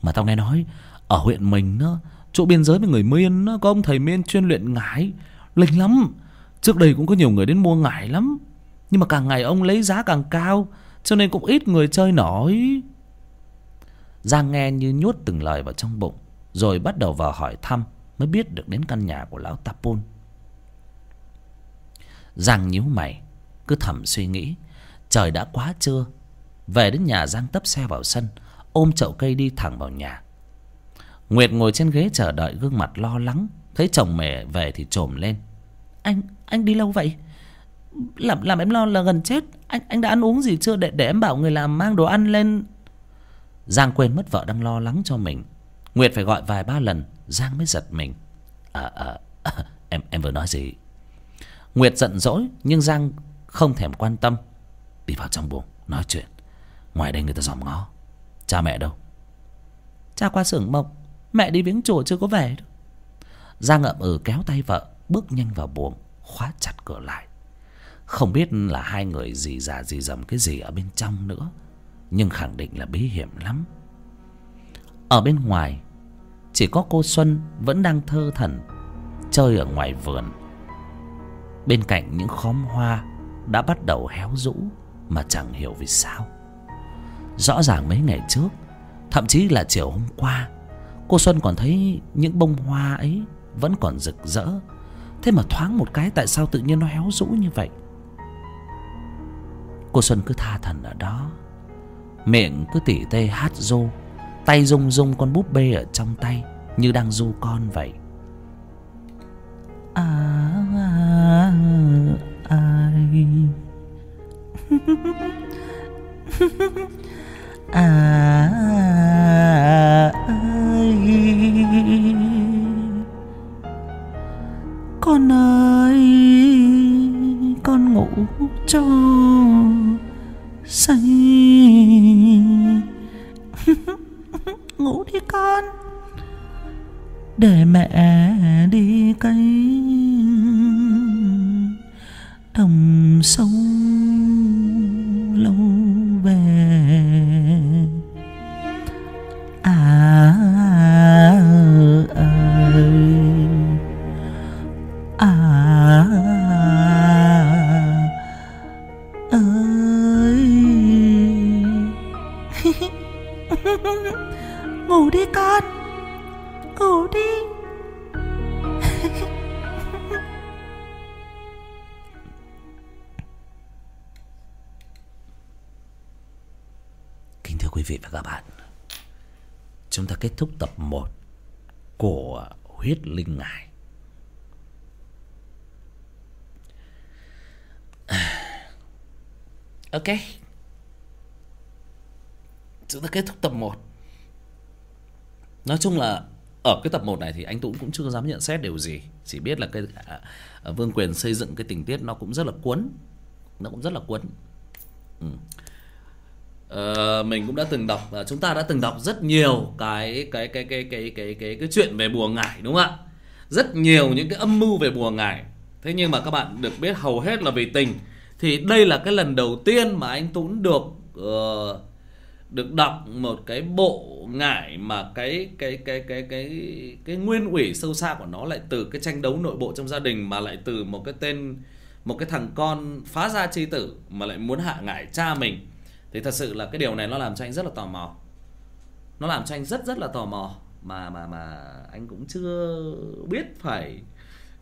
Mà tao nghe nói, Ở huyện mình đó Chỗ biên giới với người Miên đó, Có ông thầy Miên chuyên luyện ngải Linh lắm. Trước đây cũng có nhiều người đến mua ngải lắm. Nhưng mà càng ngày ông lấy giá càng cao Cho nên cũng ít người chơi nổi. Giang nghe như nhốt từng lời vào trong bụng Rồi bắt đầu vào hỏi thăm Mới biết được đến căn nhà của lão Tapon Giang nhíu mày Cứ thầm suy nghĩ Trời đã quá trưa. Về đến nhà Giang tấp xe vào sân Ôm chậu cây đi thẳng vào nhà. Nguyệt ngồi trên ghế chờ đợi gương mặt lo lắng. Thấy chồng mẹ về thì trồm lên. Anh, anh đi lâu vậy? Làm làm em lo là gần chết. Anh anh đã ăn uống gì chưa? Để, để em bảo người làm mang đồ ăn lên. Giang quên mất vợ đang lo lắng cho mình. Nguyệt phải gọi vài ba lần. Giang mới giật mình. À à, à em em vừa nói gì? Nguyệt giận dỗi Nhưng Giang không thèm quan tâm. Đi vào trong buồng nói chuyện. Ngoài đây người ta dòm ngó. Cha mẹ đâu? Cha qua xưởng mộc. Mẹ đi viếng chùa chưa có về đâu. Giang ngậm ừ kéo tay vợ, Bước nhanh vào buồng, Khóa chặt cửa lại. Không biết là hai người gì già gì dầm cái gì ở bên trong nữa, Nhưng khẳng định là bí hiểm lắm. Ở bên ngoài, Chỉ có cô Xuân Vẫn đang thơ thẩn Chơi ở ngoài vườn. Bên cạnh những khóm hoa Đã bắt đầu héo rũ Mà chẳng hiểu vì sao. Rõ ràng mấy ngày trước, Thậm chí là chiều hôm qua Cô Xuân còn thấy những bông hoa ấy Vẫn còn rực rỡ. Thế mà thoáng một cái tại sao tự nhiên nó héo rũ như vậy? Cô Xuân cứ tha thần ở đó. Miệng cứ tỉ tê hát rô, Tay rung rung con búp bê ở trong tay Như đang du con vậy. À, à ai? à ai? Con ơi, con ngủ cho say. Ngủ đi con. Để mẹ đi cấy đồng sông. Kết thúc tập 1 Của Huyết Linh ngài. Ok. Chúng ta kết thúc tập 1 Nói chung là Ở cái tập 1 này thì anh Tũng cũng chưa dám nhận xét điều gì. Chỉ biết là cái à, à, Vương Quyền xây dựng cái tình tiết nó cũng rất là cuốn. Nó cũng rất là cuốn. Ừ. Mình cũng đã từng đọc và chúng ta đã từng đọc rất nhiều cái cái cái cái cái cái cái cái chuyện về bùa ngải đúng không ạ? Rất nhiều những cái âm mưu về bùa ngải. Thế nhưng mà các bạn được biết hầu hết là vì tình. Thì đây là cái lần đầu tiên mà anh Tuấn được uh, được đọc một cái bộ ngải mà cái cái cái cái cái cái nguyên ủy sâu xa của nó lại từ cái tranh đấu nội bộ trong gia đình mà lại từ một cái tên một cái thằng con phá gia chi tử mà lại muốn hạ ngải cha mình thì thật sự là cái điều này nó làm cho anh rất là tò mò. Nó làm cho anh rất rất là tò mò. Mà mà mà anh cũng chưa biết phải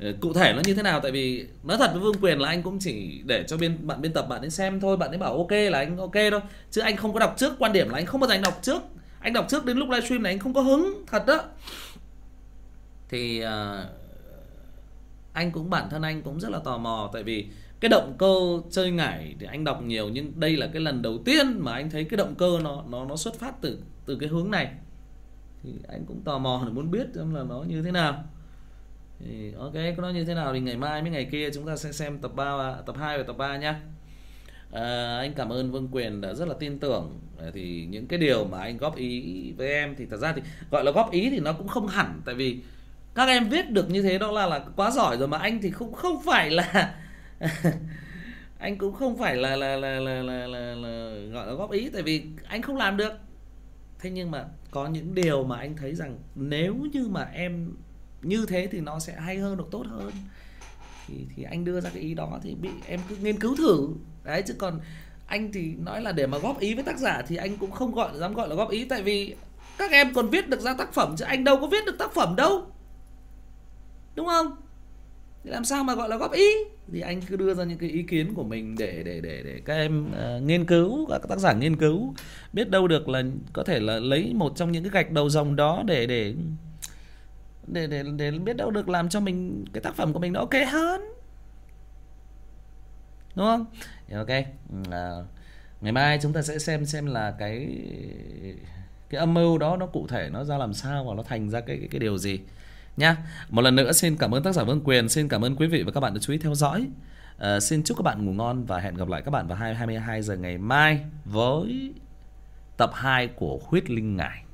ờ, cụ thể nó như thế nào. Tại vì nói thật với Vương Quyền là anh cũng chỉ để cho biên bạn biên tập bạn ấy xem thôi. Bạn ấy bảo ok là anh ok thôi. Chứ anh không có đọc trước. Quan điểm là anh không bao giờ anh đọc trước. Anh đọc trước đến lúc livestream này anh không có hứng. Thật đó. Thì uh, anh cũng bản thân anh cũng rất là tò mò. Tại vì cái động cơ chơi ngải thì anh đọc nhiều nhưng đây là cái lần đầu tiên mà anh thấy cái động cơ nó nó nó xuất phát từ từ cái hướng này. Thì anh cũng tò mò để muốn biết xem là nó như thế nào. Thì ok nó như thế nào thì ngày mai với ngày kia chúng ta sẽ xem tập 3 tập 2 và tập 3 nhá. À, anh cảm ơn Vương Quyền đã rất là tin tưởng. À, thì những cái điều mà anh góp ý với em thì thật ra thì gọi là góp ý thì nó cũng không hẳn tại vì các em viết được như thế đó là là quá giỏi rồi mà anh thì không không phải là anh cũng không phải là là là là là, là, là gọi là góp ý tại vì anh không làm được. Thế nhưng mà có những điều mà anh thấy rằng nếu như mà em như thế thì nó sẽ hay hơn được tốt hơn. Thì thì anh đưa ra cái ý đó thì bị em cứ nghiên cứu thử. Đấy chứ còn anh thì nói là để mà góp ý với tác giả thì anh cũng không gọi dám gọi là góp ý tại vì các em còn viết được ra tác phẩm chứ anh đâu có viết được tác phẩm đâu. Đúng không? Thì làm sao mà gọi là góp ý? Thì anh cứ đưa ra những cái ý kiến của mình để để để để các em uh, nghiên cứu các tác giả nghiên cứu. Biết đâu được là có thể là lấy một trong những cái gạch đầu dòng đó để để để để để biết đâu được làm cho mình cái tác phẩm của mình nó ok hơn. Đúng không? Dạ, ok. Uh, ngày mai chúng ta sẽ xem xem là cái cái âm mưu đó nó cụ thể nó ra làm sao và nó thành ra cái cái, cái điều gì nha một lần nữa xin cảm ơn tác giả Vương Quyền xin cảm ơn quý vị và các bạn đã chú ý theo dõi. Uh, xin chúc các bạn ngủ ngon và hẹn gặp lại các bạn vào 22 giờ ngày mai với tập 2 của Huyết Linh Ngải.